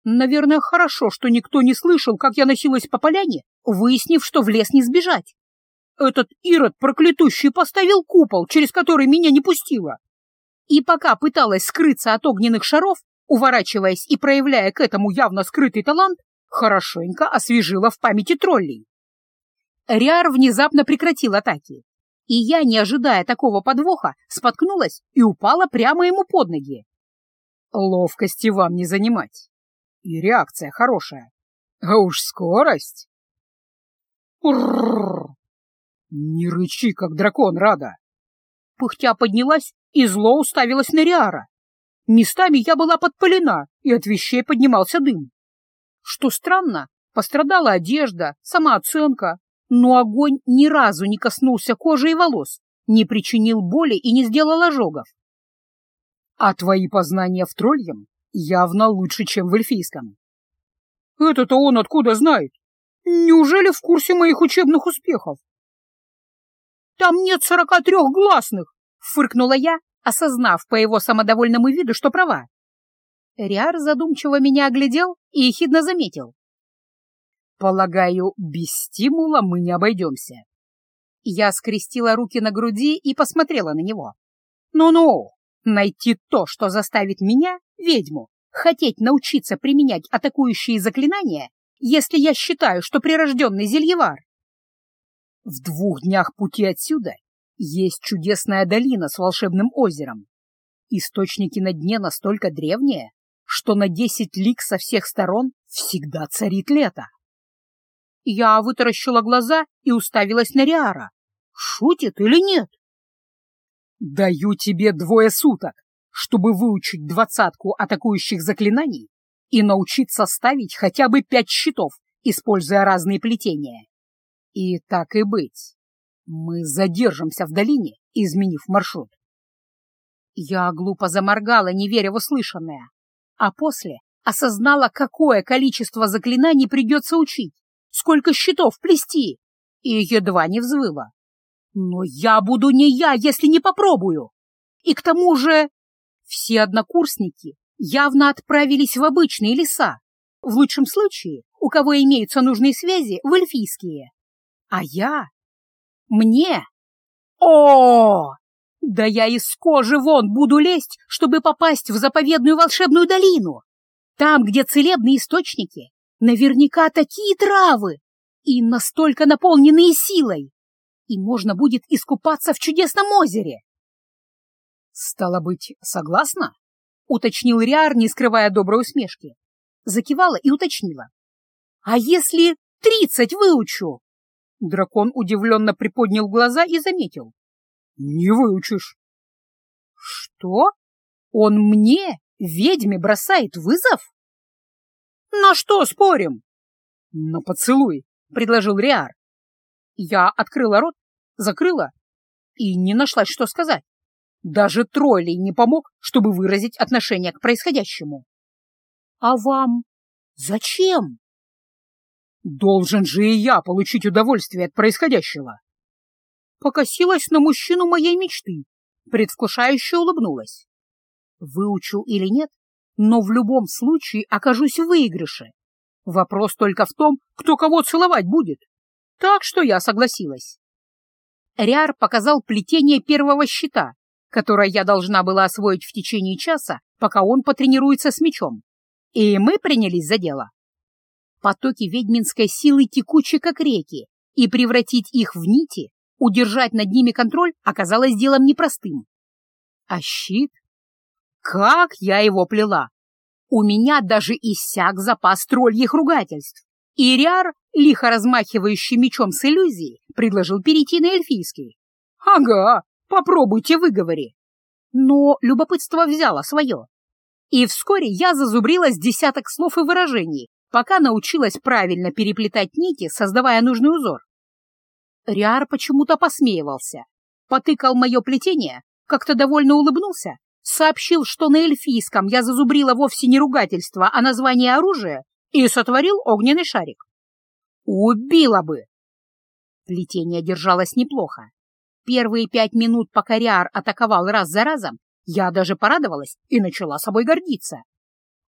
Наверное, хорошо, что никто не слышал, как я носилась по поляне, выяснив, что в лес не сбежать. Этот Ирод проклятущий поставил купол, через который меня не пустило. И пока пыталась скрыться от огненных шаров, уворачиваясь и проявляя к этому явно скрытый талант, хорошенько освежила в памяти троллей. Риар внезапно прекратил атаки, и я, не ожидая такого подвоха, споткнулась и упала прямо ему под ноги. Ловкости вам не занимать. И реакция хорошая. А уж скорость. Урррр! Не рычи, как дракон, Рада. Пыхтя поднялась и зло уставилась на Риара. Местами я была подпалена, и от вещей поднимался дым. Что странно, пострадала одежда, самооценка, но огонь ни разу не коснулся кожи и волос, не причинил боли и не сделал ожогов. А твои познания в тролльем явно лучше, чем в эльфийском. Это-то он откуда знает? Неужели в курсе моих учебных успехов? Там нет сорока трех гласных, фыркнула я, осознав по его самодовольному виду, что права. Риар задумчиво меня оглядел и ехидно заметил. Полагаю, без стимула мы не обойдемся. Я скрестила руки на груди и посмотрела на него. Ну-ну, найти то, что заставит меня, ведьму, хотеть научиться применять атакующие заклинания, если я считаю, что прирожденный зельевар. В двух днях пути отсюда есть чудесная долина с волшебным озером. Источники на дне настолько древние, что на десять лик со всех сторон всегда царит лето. Я вытаращила глаза и уставилась на Риара. Шутит или нет? Даю тебе двое суток, чтобы выучить двадцатку атакующих заклинаний и научиться ставить хотя бы пять щитов, используя разные плетения. И так и быть, мы задержимся в долине, изменив маршрут. Я глупо заморгала, не веря в услышанное, а после осознала, какое количество заклинаний придется учить, сколько щитов плести, и едва не взвыла. Но я буду не я, если не попробую. И к тому же все однокурсники явно отправились в обычные леса, в лучшем случае, у кого имеются нужные связи, в эльфийские. А я? Мне? О! Да я из кожи вон буду лезть, чтобы попасть в заповедную волшебную долину. Там, где целебные источники, наверняка такие травы и настолько наполненные силой. И можно будет искупаться в чудесном озере. Стало быть, согласна? Уточнил Риар, не скрывая доброй усмешки. Закивала и уточнила. А если тридцать выучу? Дракон удивленно приподнял глаза и заметил. Не выучишь. Что? Он мне, ведьме, бросает вызов? На что спорим? На поцелуй, предложил Риар. Я открыла рот, закрыла и не нашла, что сказать. Даже троллей не помог, чтобы выразить отношение к происходящему. А вам зачем? Должен же и я получить удовольствие от происходящего покосилась на мужчину моей мечты, предвкушающе улыбнулась. Выучу или нет, но в любом случае окажусь в выигрыше. Вопрос только в том, кто кого целовать будет. Так что я согласилась. Риар показал плетение первого щита, которое я должна была освоить в течение часа, пока он потренируется с мечом. И мы принялись за дело. Потоки ведьминской силы текучи, как реки, и превратить их в нити Удержать над ними контроль оказалось делом непростым. А щит? Как я его плела! У меня даже иссяк запас тролльих ругательств. И лихо размахивающий мечом с иллюзией, предложил перейти на эльфийский. «Ага, попробуйте выговори». Но любопытство взяло свое. И вскоре я зазубрилась десяток слов и выражений, пока научилась правильно переплетать нити, создавая нужный узор. Риар почему-то посмеивался, потыкал мое плетение, как-то довольно улыбнулся, сообщил, что на эльфийском я зазубрила вовсе не ругательство, а название оружия, и сотворил огненный шарик. Убила бы! Плетение держалось неплохо. Первые пять минут, пока Риар атаковал раз за разом, я даже порадовалась и начала собой гордиться.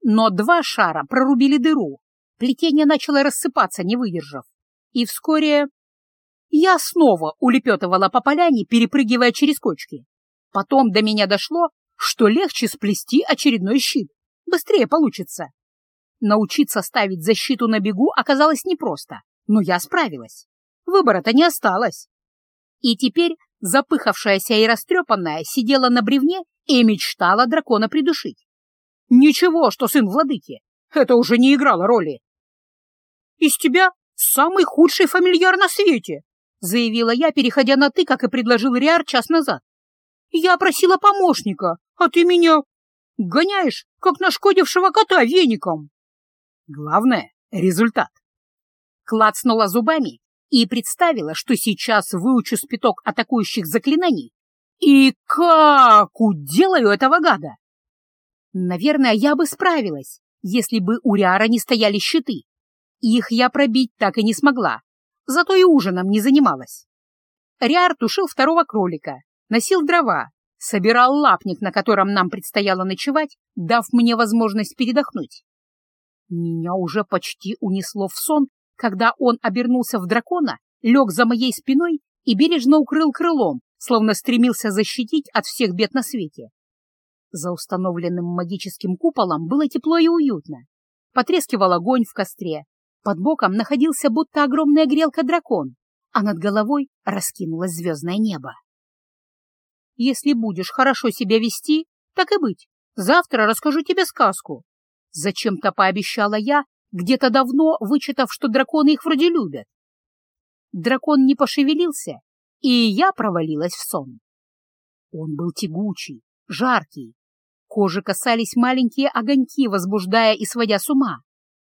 Но два шара прорубили дыру, плетение начало рассыпаться, не выдержав. И вскоре я снова улепетывала по поляне, перепрыгивая через кочки. Потом до меня дошло, что легче сплести очередной щит. Быстрее получится. Научиться ставить защиту на бегу оказалось непросто, но я справилась. Выбора-то не осталось. И теперь запыхавшаяся и растрепанная сидела на бревне и мечтала дракона придушить. Ничего, что сын владыки, это уже не играло роли. «Из тебя самый худший фамильяр на свете!» — заявила я, переходя на «ты», как и предложил Риар час назад. «Я просила помощника, а ты меня гоняешь, как нашкодившего кота веником». Главное — результат. Клацнула зубами и представила, что сейчас выучу спиток атакующих заклинаний. И как уделаю этого гада? Наверное, я бы справилась, если бы у Риара не стояли щиты. Их я пробить так и не смогла, зато и ужином не занималась. Риар тушил второго кролика, носил дрова, собирал лапник, на котором нам предстояло ночевать, дав мне возможность передохнуть. Меня уже почти унесло в сон, когда он обернулся в дракона, лег за моей спиной и бережно укрыл крылом, словно стремился защитить от всех бед на свете. За установленным магическим куполом было тепло и уютно. Потрескивал огонь в костре, под боком находился будто огромная грелка-дракон, а над головой раскинулось звездное небо. «Если будешь хорошо себя вести, Так и быть, завтра расскажу тебе сказку. Зачем-то пообещала я, где-то давно вычитав, что драконы их вроде любят. Дракон не пошевелился, и я провалилась в сон. Он был тягучий, жаркий. Кожи касались маленькие огоньки, возбуждая и сводя с ума,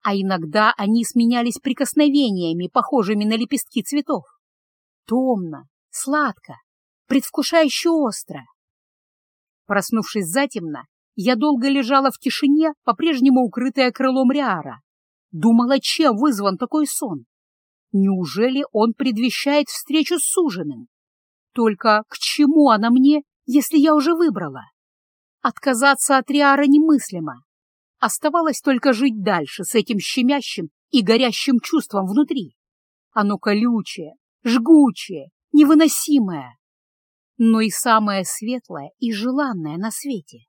а иногда они сменялись прикосновениями, похожими на лепестки цветов. Томно, сладко, предвкушающе остро. Проснувшись затемно, я долго лежала в тишине, по-прежнему укрытая крылом Риара. Думала, чем вызван такой сон. Неужели он предвещает встречу с суженым? Только к чему она мне, если я уже выбрала? Отказаться от Риара немыслимо. Оставалось только жить дальше с этим щемящим и горящим чувством внутри. Оно колючее, жгучее, невыносимое, но и самое светлое и желанное на свете.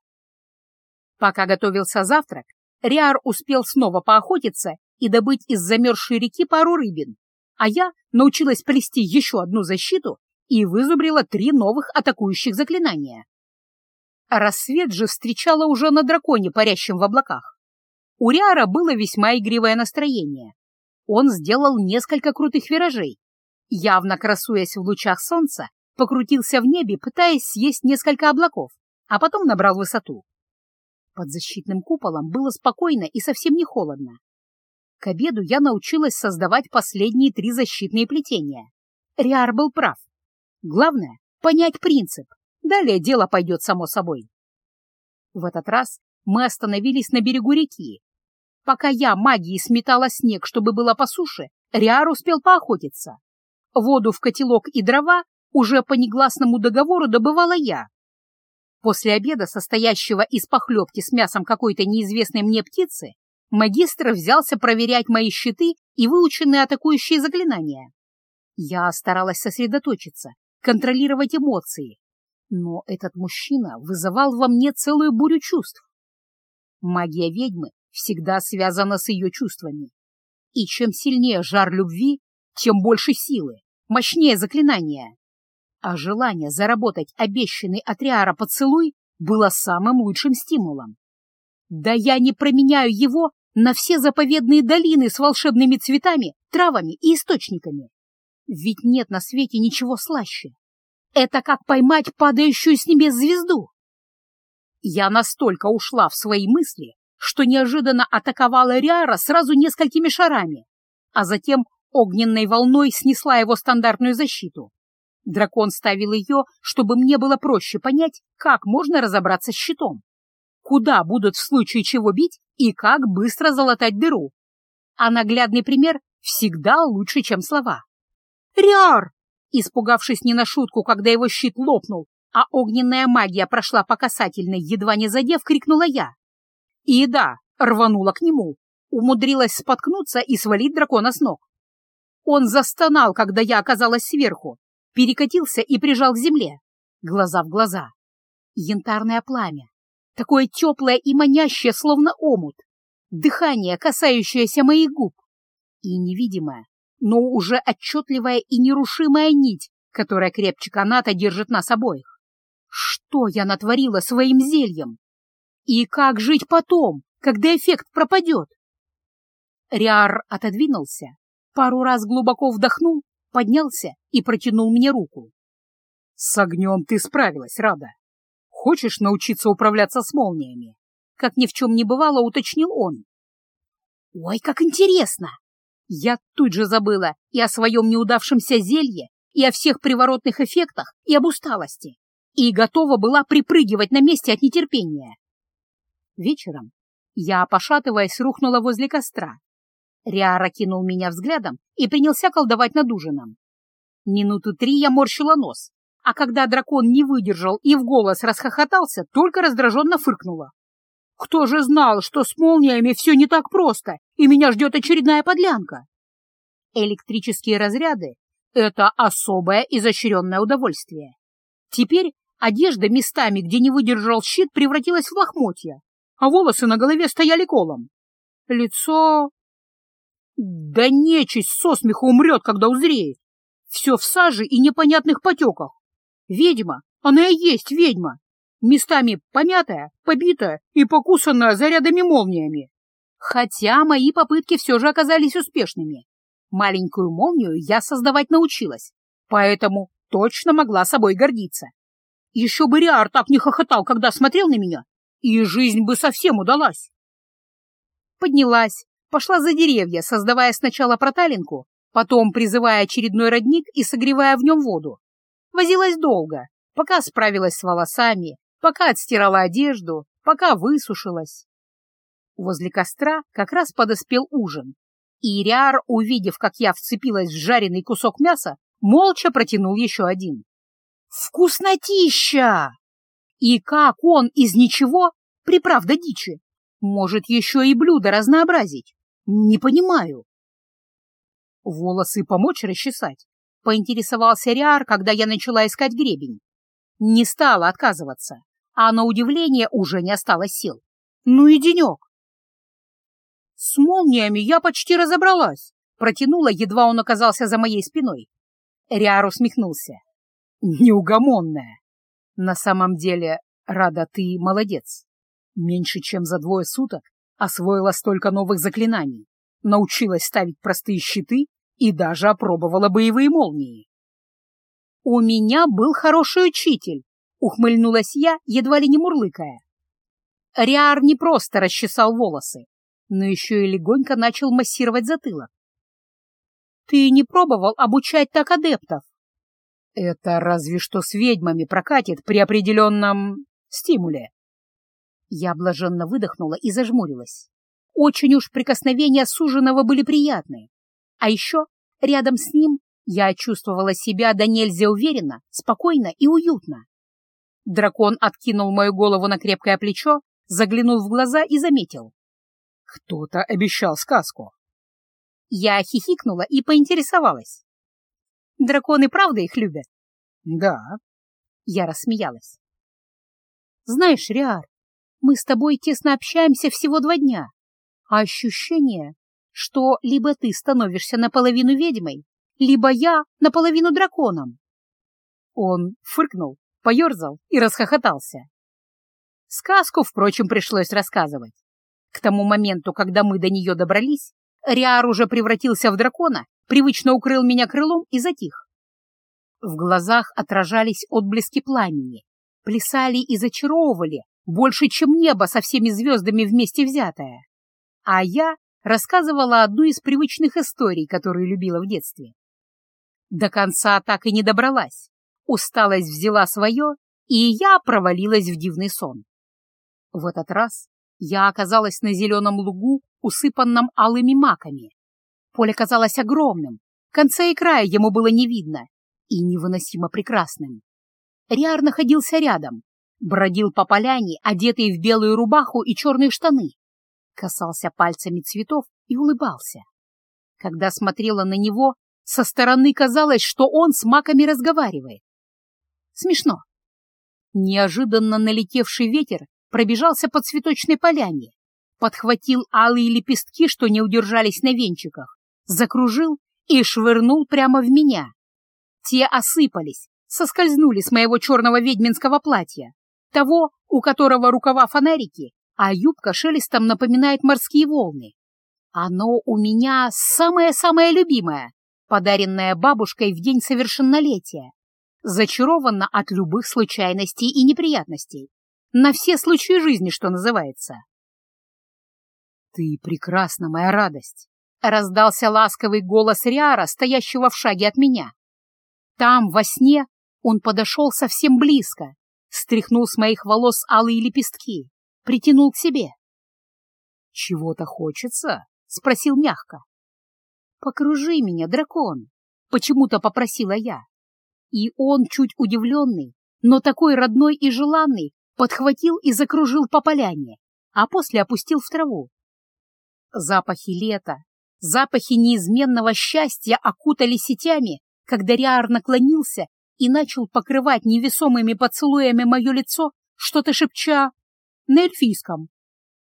Пока готовился завтрак, Риар успел снова поохотиться и добыть из замерзшей реки пару рыбин, а я научилась плести еще одну защиту и вызубрила три новых атакующих заклинания. Рассвет же встречала уже на драконе, парящем в облаках. У Риара было весьма игривое настроение. Он сделал несколько крутых виражей, явно красуясь в лучах солнца, покрутился в небе, пытаясь съесть несколько облаков, а потом набрал высоту. Под защитным куполом было спокойно и совсем не холодно. К обеду я научилась создавать последние три защитные плетения. Риар был прав. Главное — понять принцип. Далее дело пойдет само собой. В этот раз мы остановились на берегу реки. Пока я магией сметала снег, чтобы было по суше, Риар успел поохотиться. Воду в котелок и дрова уже по негласному договору добывала я. После обеда, состоящего из похлебки с мясом какой-то неизвестной мне птицы, магистр взялся проверять мои щиты и выученные атакующие заклинания. Я старалась сосредоточиться, контролировать эмоции, но этот мужчина вызывал во мне целую бурю чувств. Магия ведьмы всегда связана с ее чувствами. И чем сильнее жар любви, тем больше силы мощнее заклинания. А желание заработать обещанный от Риара поцелуй было самым лучшим стимулом. Да я не променяю его на все заповедные долины с волшебными цветами, травами и источниками. Ведь нет на свете ничего слаще. Это как поймать падающую с небес звезду. Я настолько ушла в свои мысли, что неожиданно атаковала Риара сразу несколькими шарами, а затем огненной волной снесла его стандартную защиту. Дракон ставил ее, чтобы мне было проще понять, как можно разобраться с щитом. Куда будут в случае чего бить и как быстро залатать дыру. А наглядный пример всегда лучше, чем слова. «Риар!» Испугавшись не на шутку, когда его щит лопнул, а огненная магия прошла по касательной, едва не задев, крикнула я. И да, рванула к нему, умудрилась споткнуться и свалить дракона с ног. Он застонал, когда я оказалась сверху, перекатился и прижал к земле, глаза в глаза. Янтарное пламя, такое теплое и манящее, словно омут, дыхание, касающееся моих губ, и невидимая, но уже отчетливая и нерушимая нить, которая крепче каната держит нас обоих. Что я натворила своим зельем? И как жить потом, когда эффект пропадет? Риар отодвинулся, пару раз глубоко вдохнул, поднялся и протянул мне руку. «С огнем ты справилась, Рада. Хочешь научиться управляться с молниями?» Как ни в чем не бывало, уточнил он. «Ой, как интересно!» Я тут же забыла и о своем неудавшемся зелье, и о всех приворотных эффектах, и об усталости, и готова была припрыгивать на месте от нетерпения. Вечером я, пошатываясь, рухнула возле костра, Риара кинул меня взглядом и принялся колдовать над ужином. Минуту три я морщила нос, а когда дракон не выдержал и в голос расхохотался, только раздраженно фыркнула. «Кто же знал, что с молниями все не так просто, и меня ждет очередная подлянка?» Электрические разряды — это особое изощренное удовольствие. Теперь одежда местами, где не выдержал щит, превратилась в лохмотья, а волосы на голове стояли колом. Лицо да нечисть со смеху умрет, когда узреет. Все в саже и непонятных потеках. Ведьма, она и есть ведьма. местами помятая, побитая и покусанная зарядами молниями. Хотя мои попытки все же оказались успешными. Маленькую молнию я создавать научилась, поэтому точно могла собой гордиться. Еще бы Риар так не хохотал, когда смотрел на меня, и жизнь бы совсем удалась. Поднялась, пошла за деревья, создавая сначала проталинку, потом призывая очередной родник и согревая в нем воду. Возилась долго, пока справилась с волосами, пока отстирала одежду, пока высушилась. Возле костра как раз подоспел ужин, и Ириар, увидев, как я вцепилась в жареный кусок мяса, молча протянул еще один. «Вкуснотища!» И как он из ничего, приправ до дичи, может еще и блюдо разнообразить? Не понимаю. Волосы помочь расчесать? Поинтересовался Риар, когда я начала искать гребень. Не стала отказываться, а на удивление уже не осталось сил. Ну и денек. С молниями я почти разобралась, протянула, едва он оказался за моей спиной. Риар усмехнулся. Неугомонная. На самом деле, Рада, ты молодец. Меньше чем за двое суток освоила столько новых заклинаний, научилась ставить простые щиты и даже опробовала боевые молнии. «У меня был хороший учитель», — ухмыльнулась я, едва ли не мурлыкая. Риар не просто расчесал волосы, но еще и легонько начал массировать затылок. «Ты не пробовал обучать так адептов?» «Это разве что с ведьмами прокатит при определенном стимуле», я блаженно выдохнула и зажмурилась. Очень уж прикосновения суженого были приятные. А еще рядом с ним я чувствовала себя до нельзя уверенно, спокойно и уютно. Дракон откинул мою голову на крепкое плечо, заглянул в глаза и заметил. Кто-то обещал сказку. Я хихикнула и поинтересовалась. Драконы правда их любят? Да. Я рассмеялась. Знаешь, Риар, мы с тобой тесно общаемся всего два дня, а ощущение, что либо ты становишься наполовину ведьмой, либо я наполовину драконом. Он фыркнул, поерзал и расхохотался. Сказку, впрочем, пришлось рассказывать. К тому моменту, когда мы до нее добрались, Риар уже превратился в дракона, привычно укрыл меня крылом и затих. В глазах отражались отблески пламени, плясали и зачаровывали, больше, чем небо со всеми звездами вместе взятое. А я рассказывала одну из привычных историй, которые любила в детстве. До конца так и не добралась. Усталость взяла свое, и я провалилась в дивный сон. В этот раз я оказалась на зеленом лугу, усыпанном алыми маками. Поле казалось огромным, конца и края ему было не видно, и невыносимо прекрасным. Риар находился рядом, бродил по поляне, одетый в белую рубаху и черные штаны, касался пальцами цветов и улыбался. Когда смотрела на него, со стороны казалось, что он с маками разговаривает. Смешно. Неожиданно налетевший ветер пробежался по цветочной поляне, подхватил алые лепестки, что не удержались на венчиках, закружил и швырнул прямо в меня. Те осыпались, соскользнули с моего черного ведьминского платья, того, у которого рукава фонарики, а юбка шелестом напоминает морские волны. Оно у меня самое-самое любимое, подаренное бабушкой в день совершеннолетия. Зачаровано от любых случайностей и неприятностей. На все случаи жизни, что называется. «Ты прекрасна, моя радость!» — раздался ласковый голос Риара, стоящего в шаге от меня. Там, во сне, он подошел совсем близко, стряхнул с моих волос алые лепестки, притянул к себе. «Чего-то хочется?» — спросил мягко. «Покружи меня, дракон!» — почему-то попросила я. И он, чуть удивленный, но такой родной и желанный, подхватил и закружил по поляне, а после опустил в траву. Запахи лета, запахи неизменного счастья окутали сетями, когда Риар наклонился и начал покрывать невесомыми поцелуями мое лицо, что-то шепча на эльфийском.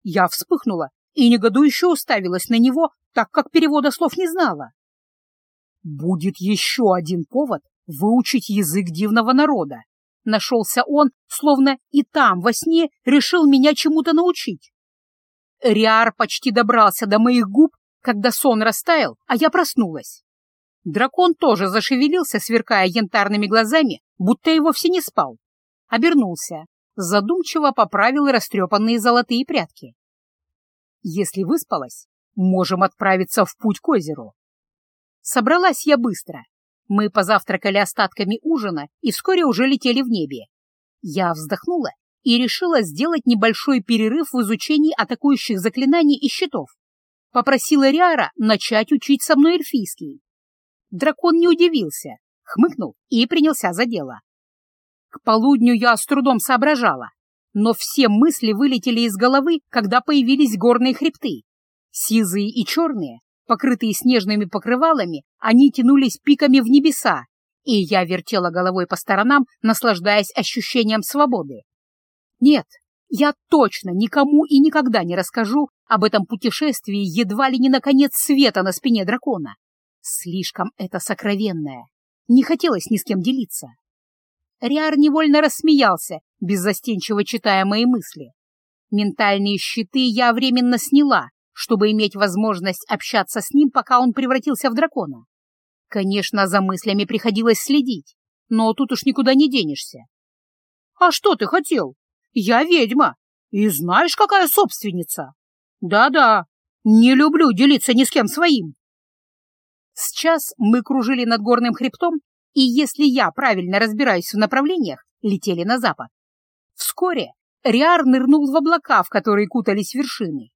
Я вспыхнула и негодующе уставилась на него, так как перевода слов не знала. Будет еще один повод выучить язык дивного народа, нашелся он, словно и там, во сне, решил меня чему-то научить. Риар почти добрался до моих губ, когда сон растаял, а я проснулась. Дракон тоже зашевелился, сверкая янтарными глазами, будто и вовсе не спал. Обернулся, задумчиво поправил растрепанные золотые прядки. Если выспалась, можем отправиться в путь к озеру. Собралась я быстро. Мы позавтракали остатками ужина и вскоре уже летели в небе. Я вздохнула и решила сделать небольшой перерыв в изучении атакующих заклинаний и щитов. Попросила Риара начать учить со мной эльфийский. Дракон не удивился, хмыкнул и принялся за дело. К полудню я с трудом соображала, но все мысли вылетели из головы, когда появились горные хребты. Сизые и черные, покрытые снежными покрывалами, они тянулись пиками в небеса, и я вертела головой по сторонам, наслаждаясь ощущением свободы. Нет, я точно никому и никогда не расскажу об этом путешествии едва ли не на конец света на спине дракона. Слишком это сокровенное. Не хотелось ни с кем делиться. Риар невольно рассмеялся, беззастенчиво читая мои мысли. Ментальные щиты я временно сняла, чтобы иметь возможность общаться с ним, пока он превратился в дракона. Конечно, за мыслями приходилось следить, но тут уж никуда не денешься. «А что ты хотел? Я ведьма, и знаешь, какая собственница? Да-да, не люблю делиться ни с кем своим». Сейчас мы кружили над горным хребтом, и если я правильно разбираюсь в направлениях, летели на запад. Вскоре Риар нырнул в облака, в которые кутались вершины,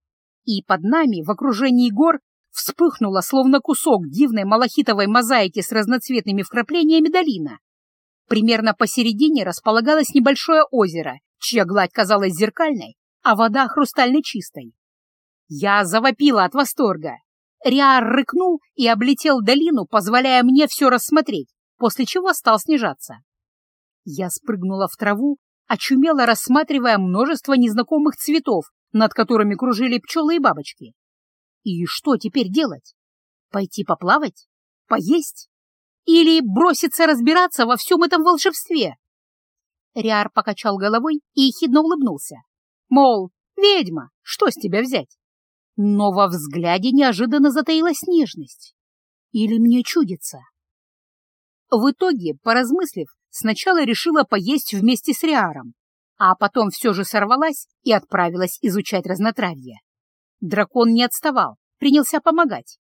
и под нами, в окружении гор, вспыхнула, словно кусок дивной малахитовой мозаики с разноцветными вкраплениями долина. Примерно посередине располагалось небольшое озеро, чья гладь казалась зеркальной, а вода хрустально чистой. Я завопила от восторга. Риар рыкнул и облетел долину, позволяя мне все рассмотреть, после чего стал снижаться. Я спрыгнула в траву, очумело рассматривая множество незнакомых цветов, над которыми кружили пчелы и бабочки. И что теперь делать? Пойти поплавать? Поесть? Или броситься разбираться во всем этом волшебстве? Риар покачал головой и ехидно улыбнулся. Мол, ведьма, что с тебя взять? Но во взгляде неожиданно затаилась нежность. Или мне чудится? В итоге, поразмыслив, сначала решила поесть вместе с Риаром, а потом все же сорвалась и отправилась изучать разнотравье. Дракон не отставал, принялся помогать.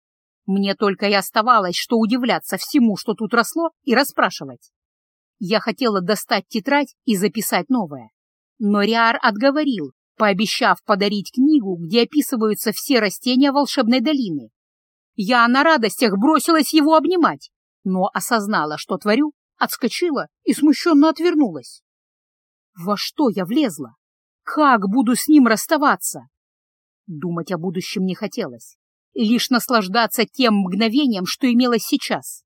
Мне только и оставалось, что удивляться всему, что тут росло, и расспрашивать. Я хотела достать тетрадь и записать новое. Но Риар отговорил, пообещав подарить книгу, где описываются все растения волшебной долины. Я на радостях бросилась его обнимать, но осознала, что творю, отскочила и смущенно отвернулась. Во что я влезла? Как буду с ним расставаться? Думать о будущем не хотелось, лишь наслаждаться тем мгновением, что имелось сейчас.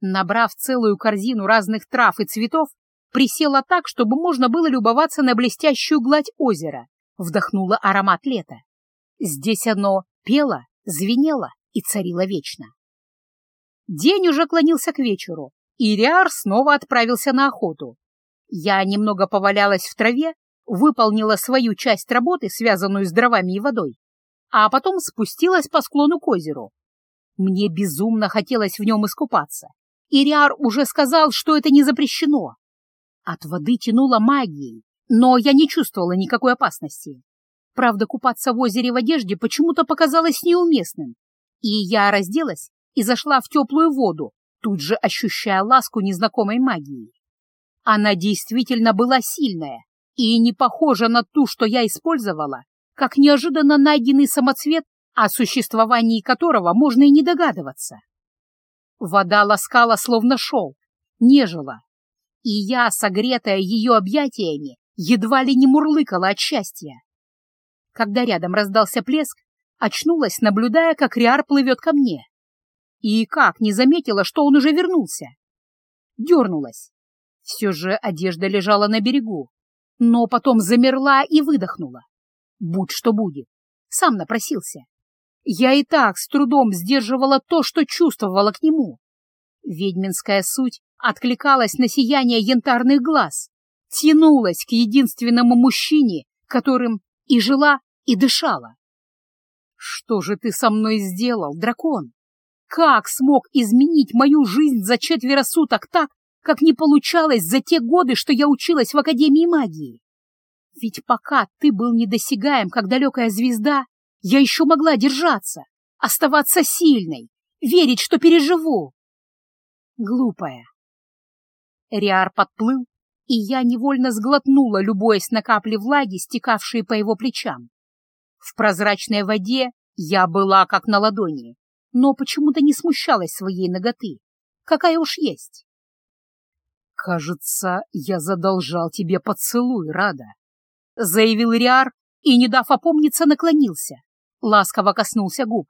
Набрав целую корзину разных трав и цветов, присела так, чтобы можно было любоваться на блестящую гладь озера, вдохнула аромат лета. Здесь оно пело, звенело и царило вечно. День уже клонился к вечеру, и Риар снова отправился на охоту. Я немного повалялась в траве, выполнила свою часть работы, связанную с дровами и водой, а потом спустилась по склону к озеру. Мне безумно хотелось в нем искупаться, и Риар уже сказал, что это не запрещено. От воды тянуло магией, но я не чувствовала никакой опасности. Правда, купаться в озере в одежде почему-то показалось неуместным, и я разделась и зашла в теплую воду, тут же ощущая ласку незнакомой магии. Она действительно была сильная и не похожа на ту, что я использовала, как неожиданно найденный самоцвет, о существовании которого можно и не догадываться. Вода ласкала словно шел, нежила, и я, согретая ее объятиями, едва ли не мурлыкала от счастья. Когда рядом раздался плеск, очнулась, наблюдая, как Риар плывет ко мне. И как не заметила, что он уже вернулся. Дернулась. Все же одежда лежала на берегу, но потом замерла и выдохнула. Будь что будет, сам напросился. Я и так с трудом сдерживала то, что чувствовала к нему. Ведьминская суть откликалась на сияние янтарных глаз, тянулась к единственному мужчине, которым и жила, и дышала. «Что же ты со мной сделал, дракон? Как смог изменить мою жизнь за четверо суток так, как не получалось за те годы, что я училась в Академии магии? Ведь пока ты был недосягаем, как далекая звезда, я еще могла держаться, оставаться сильной, верить, что переживу. Глупая. Риар подплыл, и я невольно сглотнула, любуясь на капли влаги, стекавшие по его плечам. В прозрачной воде я была как на ладони, но почему-то не смущалась своей ноготы, какая уж есть. «Кажется, я задолжал тебе поцелуй, Рада», — заявил Риар и, не дав опомниться, наклонился, ласково коснулся губ.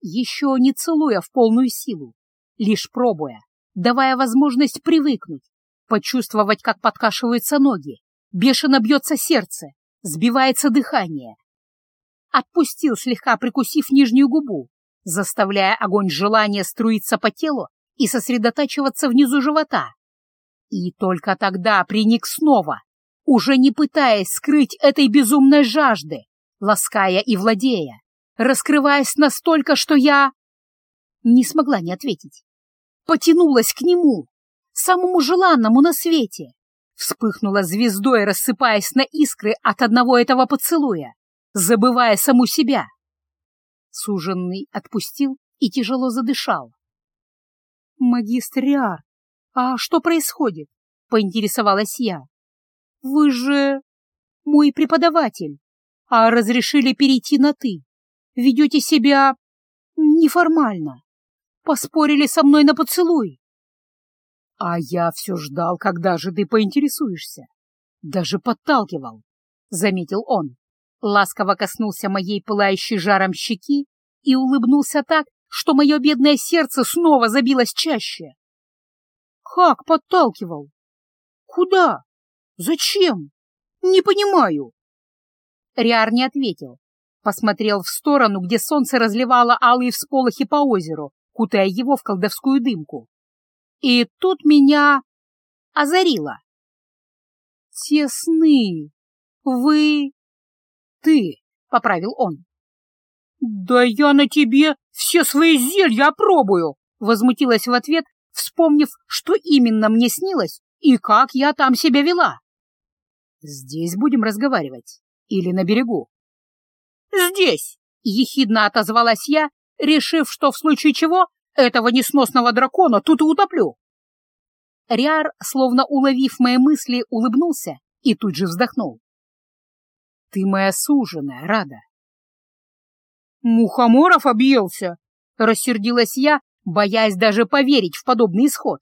Еще не целуя в полную силу, лишь пробуя, давая возможность привыкнуть, почувствовать, как подкашиваются ноги, бешено бьется сердце, сбивается дыхание. Отпустил, слегка прикусив нижнюю губу, заставляя огонь желания струиться по телу и сосредотачиваться внизу живота. И только тогда приник снова, уже не пытаясь скрыть этой безумной жажды, лаская и владея, раскрываясь настолько, что я не смогла не ответить. Потянулась к нему, самому желанному на свете, вспыхнула звездой, рассыпаясь на искры от одного этого поцелуя, забывая саму себя. Суженный отпустил и тяжело задышал. «Магистр Риар, а что происходит?» — поинтересовалась я. «Вы же мой преподаватель, а разрешили перейти на «ты». Ведете себя неформально. Поспорили со мной на поцелуй. А я все ждал, когда же ты поинтересуешься. Даже подталкивал, — заметил он. Ласково коснулся моей пылающей жаром щеки и улыбнулся так, что мое бедное сердце снова забилось чаще. Как подталкивал? Куда? Зачем? Не понимаю. Риар не ответил. Посмотрел в сторону, где солнце разливало алые всполохи по озеру, кутая его в колдовскую дымку. И тут меня озарило. «Те сны! Вы...» «Ты!» — поправил он. «Да я на тебе все свои зелья опробую!» — возмутилась в ответ, вспомнив, что именно мне снилось и как я там себя вела. «Здесь будем разговаривать или на берегу?» «Здесь!» — ехидно отозвалась я, решив, что в случае чего этого несносного дракона тут и утоплю. Риар, словно уловив мои мысли, улыбнулся и тут же вздохнул. «Ты моя суженая, Рада». «Мухоморов объелся!» — рассердилась я, боясь даже поверить в подобный исход.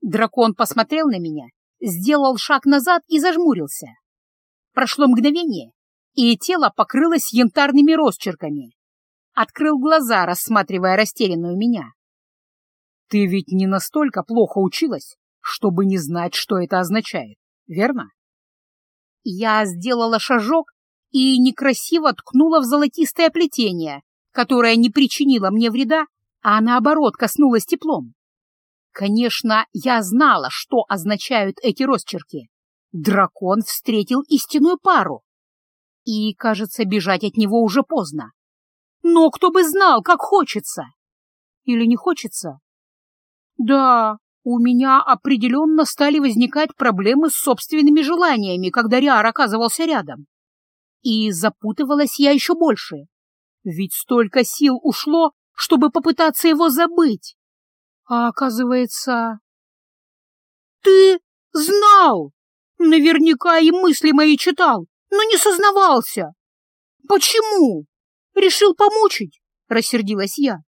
Дракон посмотрел на меня, сделал шаг назад и зажмурился. Прошло мгновение, и тело покрылось янтарными росчерками. Открыл глаза, рассматривая растерянную меня. «Ты ведь не настолько плохо училась, чтобы не знать, что это означает, верно?» Я сделала шажок и некрасиво ткнула в золотистое плетение, которое не причинило мне вреда, а наоборот коснулось теплом. Конечно, я знала, что означают эти росчерки. Дракон встретил истинную пару. И, кажется, бежать от него уже поздно. Но кто бы знал, как хочется. Или не хочется? Да, у меня определенно стали возникать проблемы с собственными желаниями, когда Риар оказывался рядом. И запутывалась я еще больше. Ведь столько сил ушло, чтобы попытаться его забыть. А оказывается... Ты знал! Наверняка и мысли мои читал, но не сознавался. Почему? Решил помучить? Рассердилась я.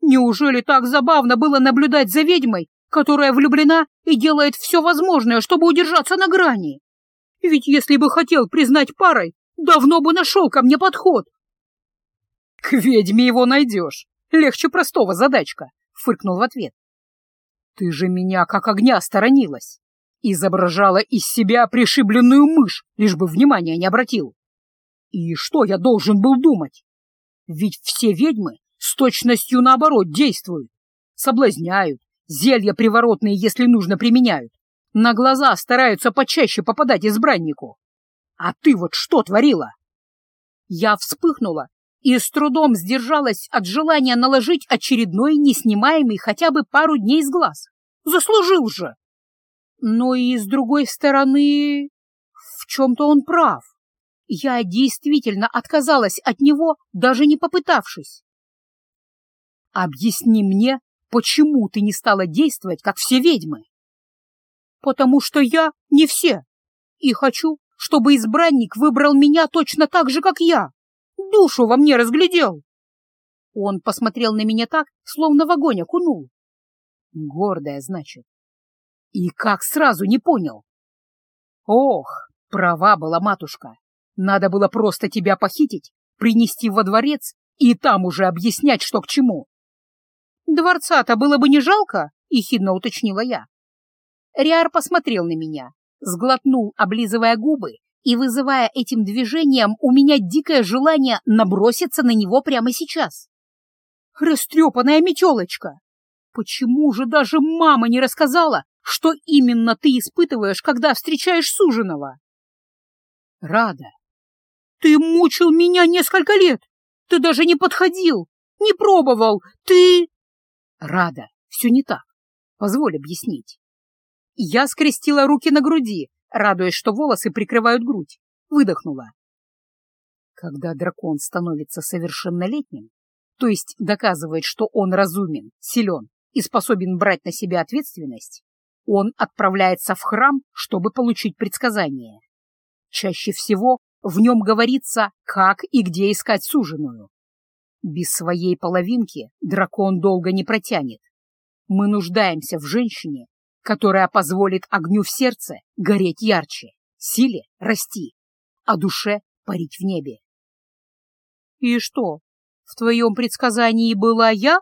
Неужели так забавно было наблюдать за ведьмой, которая влюблена и делает все возможное, чтобы удержаться на грани? Ведь если бы хотел признать парой, давно бы нашел ко мне подход. — К ведьме его найдешь. Легче простого задачка, — фыркнул в ответ. — Ты же меня как огня сторонилась. Изображала из себя пришибленную мышь, лишь бы внимания не обратил. И что я должен был думать? Ведь все ведьмы с точностью наоборот действуют. соблазняют, зелья приворотные, если нужно, применяют. На глаза стараются почаще попадать избраннику. А ты вот что творила? Я вспыхнула и с трудом сдержалась от желания наложить очередной неснимаемый хотя бы пару дней с глаз. Заслужил же! Но и с другой стороны, в чем-то он прав. Я действительно отказалась от него, даже не попытавшись. Объясни мне, почему ты не стала действовать, как все ведьмы? Потому что я не все, и хочу, чтобы избранник выбрал меня точно так же, как я. Душу во мне разглядел. Он посмотрел на меня так, словно в огонь окунул. Гордая, значит. И как сразу не понял? Ох, права была матушка. Надо было просто тебя похитить, принести во дворец и там уже объяснять, что к чему. Дворца-то было бы не жалко, — ехидно уточнила я. Риар посмотрел на меня, сглотнул, облизывая губы и вызывая этим движением у меня дикое желание наброситься на него прямо сейчас. Растрепанная метелочка! Почему же даже мама не рассказала, что именно ты испытываешь, когда встречаешь суженого? Рада, ты мучил меня несколько лет. Ты даже не подходил, не пробовал. Ты... Рада, все не так. Позволь объяснить. Я скрестила руки на груди, радуясь, что волосы прикрывают грудь. Выдохнула. Когда дракон становится совершеннолетним, то есть доказывает, что он разумен, силен и способен брать на себя ответственность, он отправляется в храм, чтобы получить предсказание. Чаще всего в нем говорится, как и где искать суженую. Без своей половинки дракон долго не протянет. Мы нуждаемся в женщине, которая позволит огню в сердце гореть ярче, силе расти, а душе парить в небе. «И что, в твоем предсказании была я?»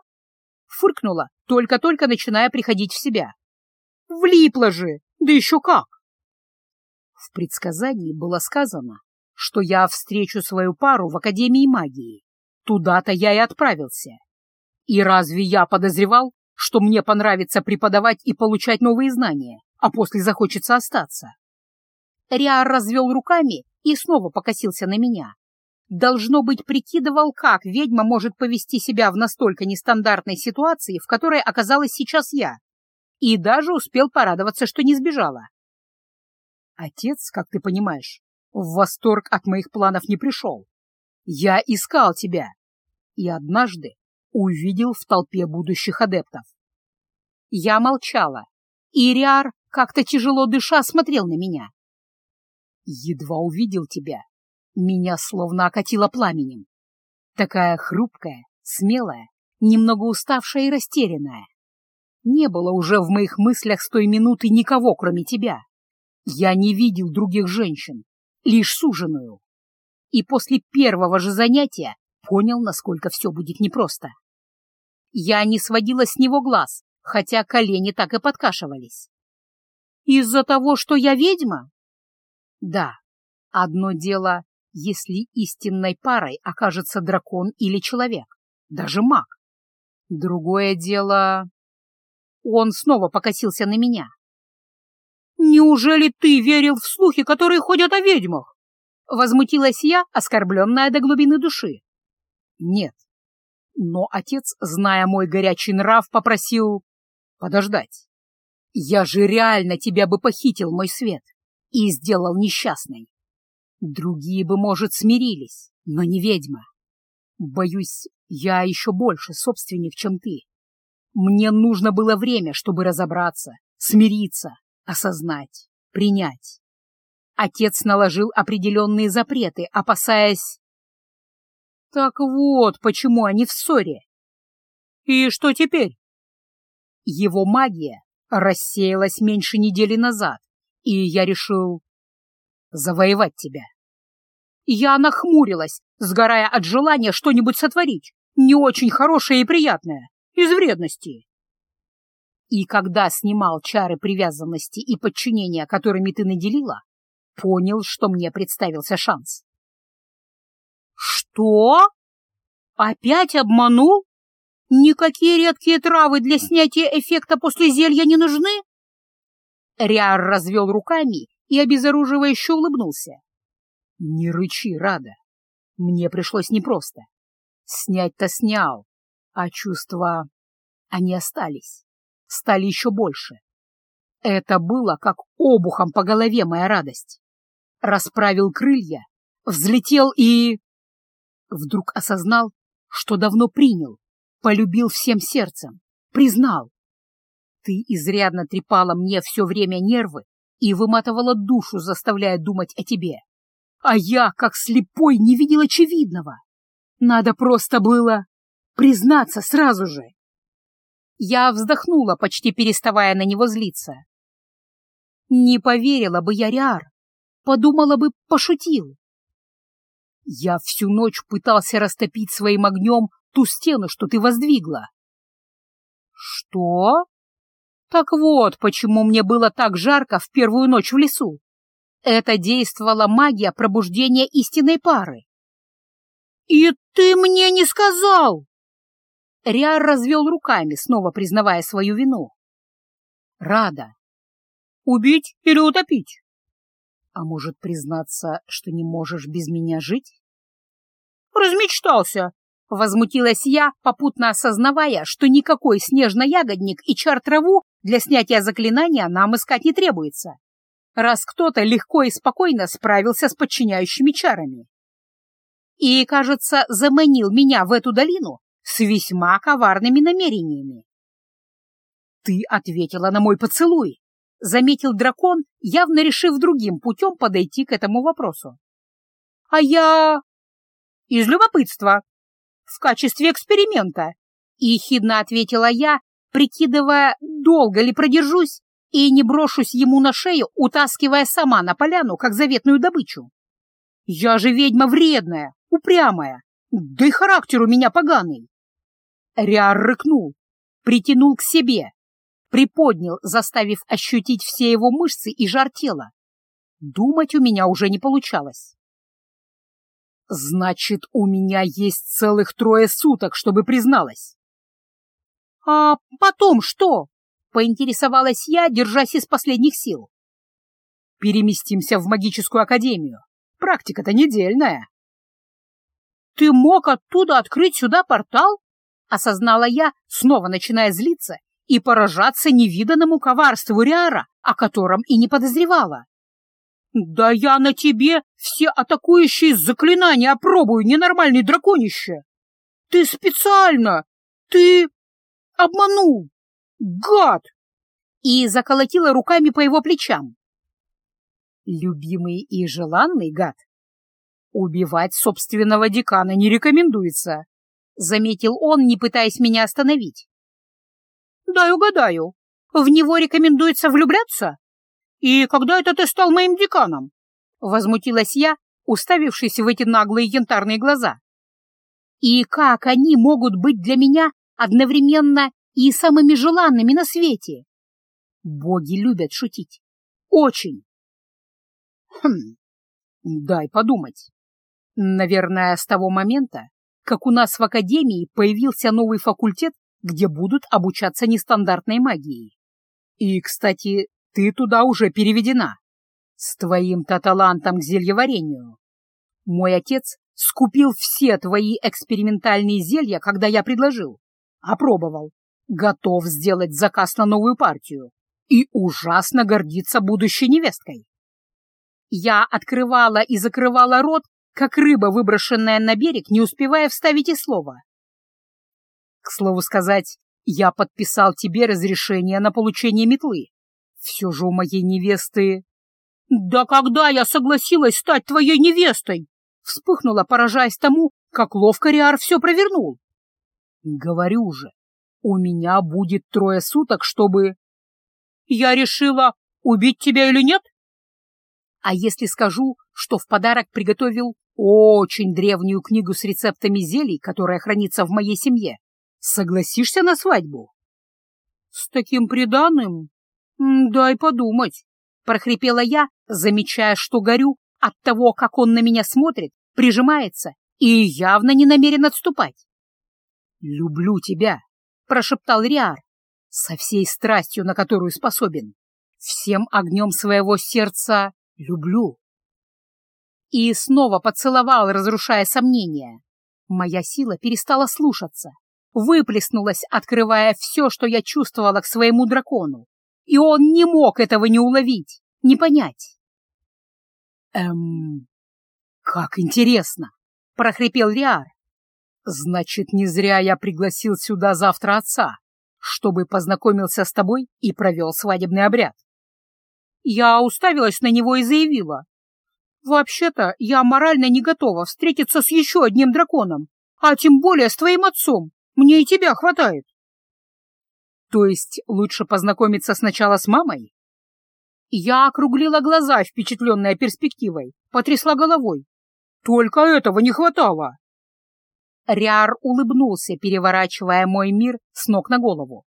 Фыркнула, только-только начиная приходить в себя. «Влипла же! Да еще как!» В предсказании было сказано, что я встречу свою пару в Академии магии. Туда-то я и отправился. И разве я подозревал, что мне понравится преподавать и получать новые знания, а после захочется остаться? Риар развел руками и снова покосился на меня. Должно быть, прикидывал, как ведьма может повести себя в настолько нестандартной ситуации, в которой оказалась сейчас я, и даже успел порадоваться, что не сбежала. Отец, как ты понимаешь, в восторг от моих планов не пришел. Я искал тебя и однажды увидел в толпе будущих адептов. Я молчала, и Риар, как-то тяжело дыша, смотрел на меня. Едва увидел тебя, меня словно окатило пламенем. Такая хрупкая, смелая, немного уставшая и растерянная. Не было уже в моих мыслях с той минуты никого, кроме тебя. Я не видел других женщин, лишь суженую. И после первого же занятия понял, насколько все будет непросто. Я не сводила с него глаз, хотя колени так и подкашивались. Из-за того, что я ведьма? Да, одно дело, если истинной парой окажется дракон или человек, даже маг. Другое дело... Он снова покосился на меня. «Неужели ты верил в слухи, которые ходят о ведьмах?» Возмутилась я, оскорбленная до глубины души. «Нет. Но отец, зная мой горячий нрав, попросил подождать. Я же реально тебя бы похитил, мой свет, и сделал несчастной. Другие бы, может, смирились, но не ведьма. Боюсь, я еще больше собственник, чем ты. Мне нужно было время, чтобы разобраться, смириться, осознать, принять. Отец наложил определенные запреты, опасаясь... Так вот, почему они в ссоре. И что теперь? Его магия рассеялась меньше недели назад, и я решил завоевать тебя. Я нахмурилась, сгорая от желания что-нибудь сотворить, не очень хорошее и приятное, из вредности. И когда снимал чары привязанности и подчинения, которыми ты наделила, понял, что мне представился шанс. «Что? Опять обманул? Никакие редкие травы для снятия эффекта после зелья не нужны? Риар развел руками и обезоруживающе улыбнулся. Не рычи, Рада. Мне пришлось непросто. Снять-то снял, а чувства... Они остались, стали еще больше. Это было как обухом по голове моя радость. Расправил крылья, взлетел и... Вдруг осознал, что давно принял, полюбил всем сердцем, признал. Ты изрядно трепала мне все время нервы и выматывала душу, заставляя думать о тебе. А я, как слепой, не видел очевидного. Надо просто было признаться сразу же. Я вздохнула, почти переставая на него злиться. Не поверила бы я, Риар, подумала бы, пошутил. Я всю ночь пытался растопить своим огнем ту стену, что ты воздвигла. Что? Так вот, почему мне было так жарко в первую ночь в лесу. Это действовала магия пробуждения истинной пары. «И ты мне не сказал!» Риар развел руками, снова признавая свою вину. «Рада. Убить или утопить?» «А может, признаться, что не можешь без меня жить?» «Размечтался!» — возмутилась я, попутно осознавая, что никакой снежно-ягодник и чар-траву для снятия заклинания нам искать не требуется, раз кто-то легко и спокойно справился с подчиняющими чарами. И, кажется, заманил меня в эту долину с весьма коварными намерениями. «Ты ответила на мой поцелуй», — заметил дракон, явно решив другим путем подойти к этому вопросу. «А я...» «Из любопытства, в качестве эксперимента», — ехидно ответила я, прикидывая, долго ли продержусь и не брошусь ему на шею, утаскивая сама на поляну, как заветную добычу. «Я же ведьма вредная, упрямая, да и характер у меня поганый». Риар рыкнул, притянул к себе, приподнял, заставив ощутить все его мышцы и жар тела. Думать у меня уже не получалось. «Значит, у меня есть целых трое суток, чтобы призналась». «А потом что?» — поинтересовалась я, держась из последних сил. «Переместимся в магическую академию. Практика-то недельная». «Ты мог оттуда открыть сюда портал?» — осознала я, снова начиная злиться и поражаться невиданному коварству Риара, о котором и не подозревала. «Да я на тебе все атакующие заклинания опробую, ненормальный драконище! Ты специально! Ты обманул! Гад!» И заколотила руками по его плечам. «Любимый и желанный гад? Убивать собственного декана не рекомендуется», — заметил он, не пытаясь меня остановить. «Дай угадаю, в него рекомендуется влюбляться?» «И когда это ты стал моим деканом?» — возмутилась я, уставившись в эти наглые янтарные глаза. «И как они могут быть для меня одновременно и самыми желанными на свете?» Боги любят шутить. Очень. Хм, дай подумать. Наверное, с того момента, как у нас в Академии появился новый факультет, где будут обучаться нестандартной магией. И, кстати, ты туда уже переведена. С твоим-то талантом к зельеварению. Мой отец скупил все твои экспериментальные зелья, когда я предложил. Опробовал. Готов сделать заказ на новую партию. И ужасно гордиться будущей невесткой. Я открывала и закрывала рот, как рыба, выброшенная на берег, не успевая вставить и слова. К слову сказать, я подписал тебе разрешение на получение метлы. Все же у моей невесты... «Да когда я согласилась стать твоей невестой?» Вспыхнула, поражаясь тому, как ловко Риар все провернул. «Говорю же, у меня будет трое суток, чтобы...» «Я решила, убить тебя или нет?» «А если скажу, что в подарок приготовил очень древнюю книгу с рецептами зелий, которая хранится в моей семье, согласишься на свадьбу?» «С таким приданым «Дай подумать», — прохрипела я, замечая, что горю от того, как он на меня смотрит, прижимается и явно не намерен отступать. «Люблю тебя», — прошептал Риар, со всей страстью, на которую способен. Всем огнем своего сердца люблю. И снова поцеловал, разрушая сомнения. Моя сила перестала слушаться, выплеснулась, открывая все, что я чувствовала к своему дракону. И он не мог этого не уловить, не понять. «Эм, как интересно!» — прохрипел Риар. «Значит, не зря я пригласил сюда завтра отца, чтобы познакомился с тобой и провел свадебный обряд. Я уставилась на него и заявила. «Вообще-то я морально не готова встретиться с еще одним драконом, а тем более с твоим отцом. Мне и тебя хватает». «То есть лучше познакомиться сначала с мамой?» Я округлила глаза, впечатленная перспективой, потрясла головой. «Только этого не хватало!» Риар улыбнулся, переворачивая мой мир с ног на голову.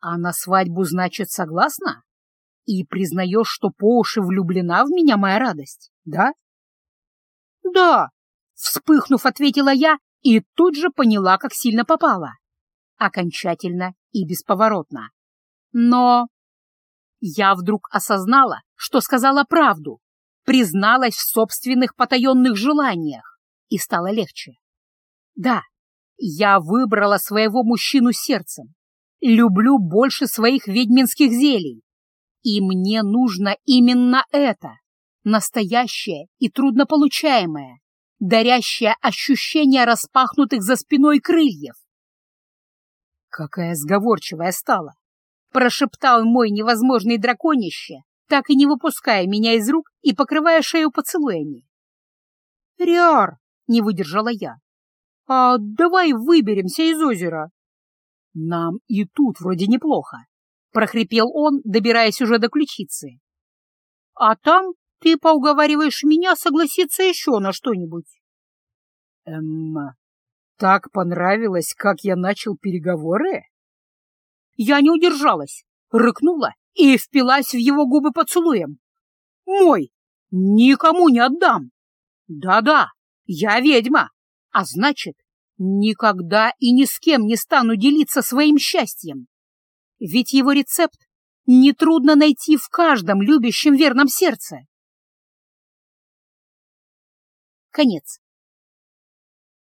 «А на свадьбу, значит, согласна?» И признаешь, что по уши влюблена в меня моя радость, да? Да, вспыхнув, ответила я и тут же поняла, как сильно попала. Окончательно и бесповоротно. Но я вдруг осознала, что сказала правду, призналась в собственных потаенных желаниях, и стало легче. Да, я выбрала своего мужчину сердцем, люблю больше своих ведьминских зелий, и мне нужно именно это, настоящее и труднополучаемое, дарящее ощущение распахнутых за спиной крыльев. Какая сговорчивая стала! Прошептал мой невозможный драконище, так и не выпуская меня из рук и покрывая шею поцелуями. «Риар!» — не выдержала я. «А давай выберемся из озера!» «Нам и тут вроде неплохо. — прохрипел он, добираясь уже до ключицы. «А там ты поуговариваешь меня согласиться еще на что-нибудь?» «Эм, так понравилось, как я начал переговоры?» Я не удержалась, рыкнула и впилась в его губы поцелуем. «Мой! Никому не отдам! Да-да, я ведьма, а значит, никогда и ни с кем не стану делиться своим счастьем!» Ведь его рецепт нетрудно найти в каждом любящем верном сердце. Конец.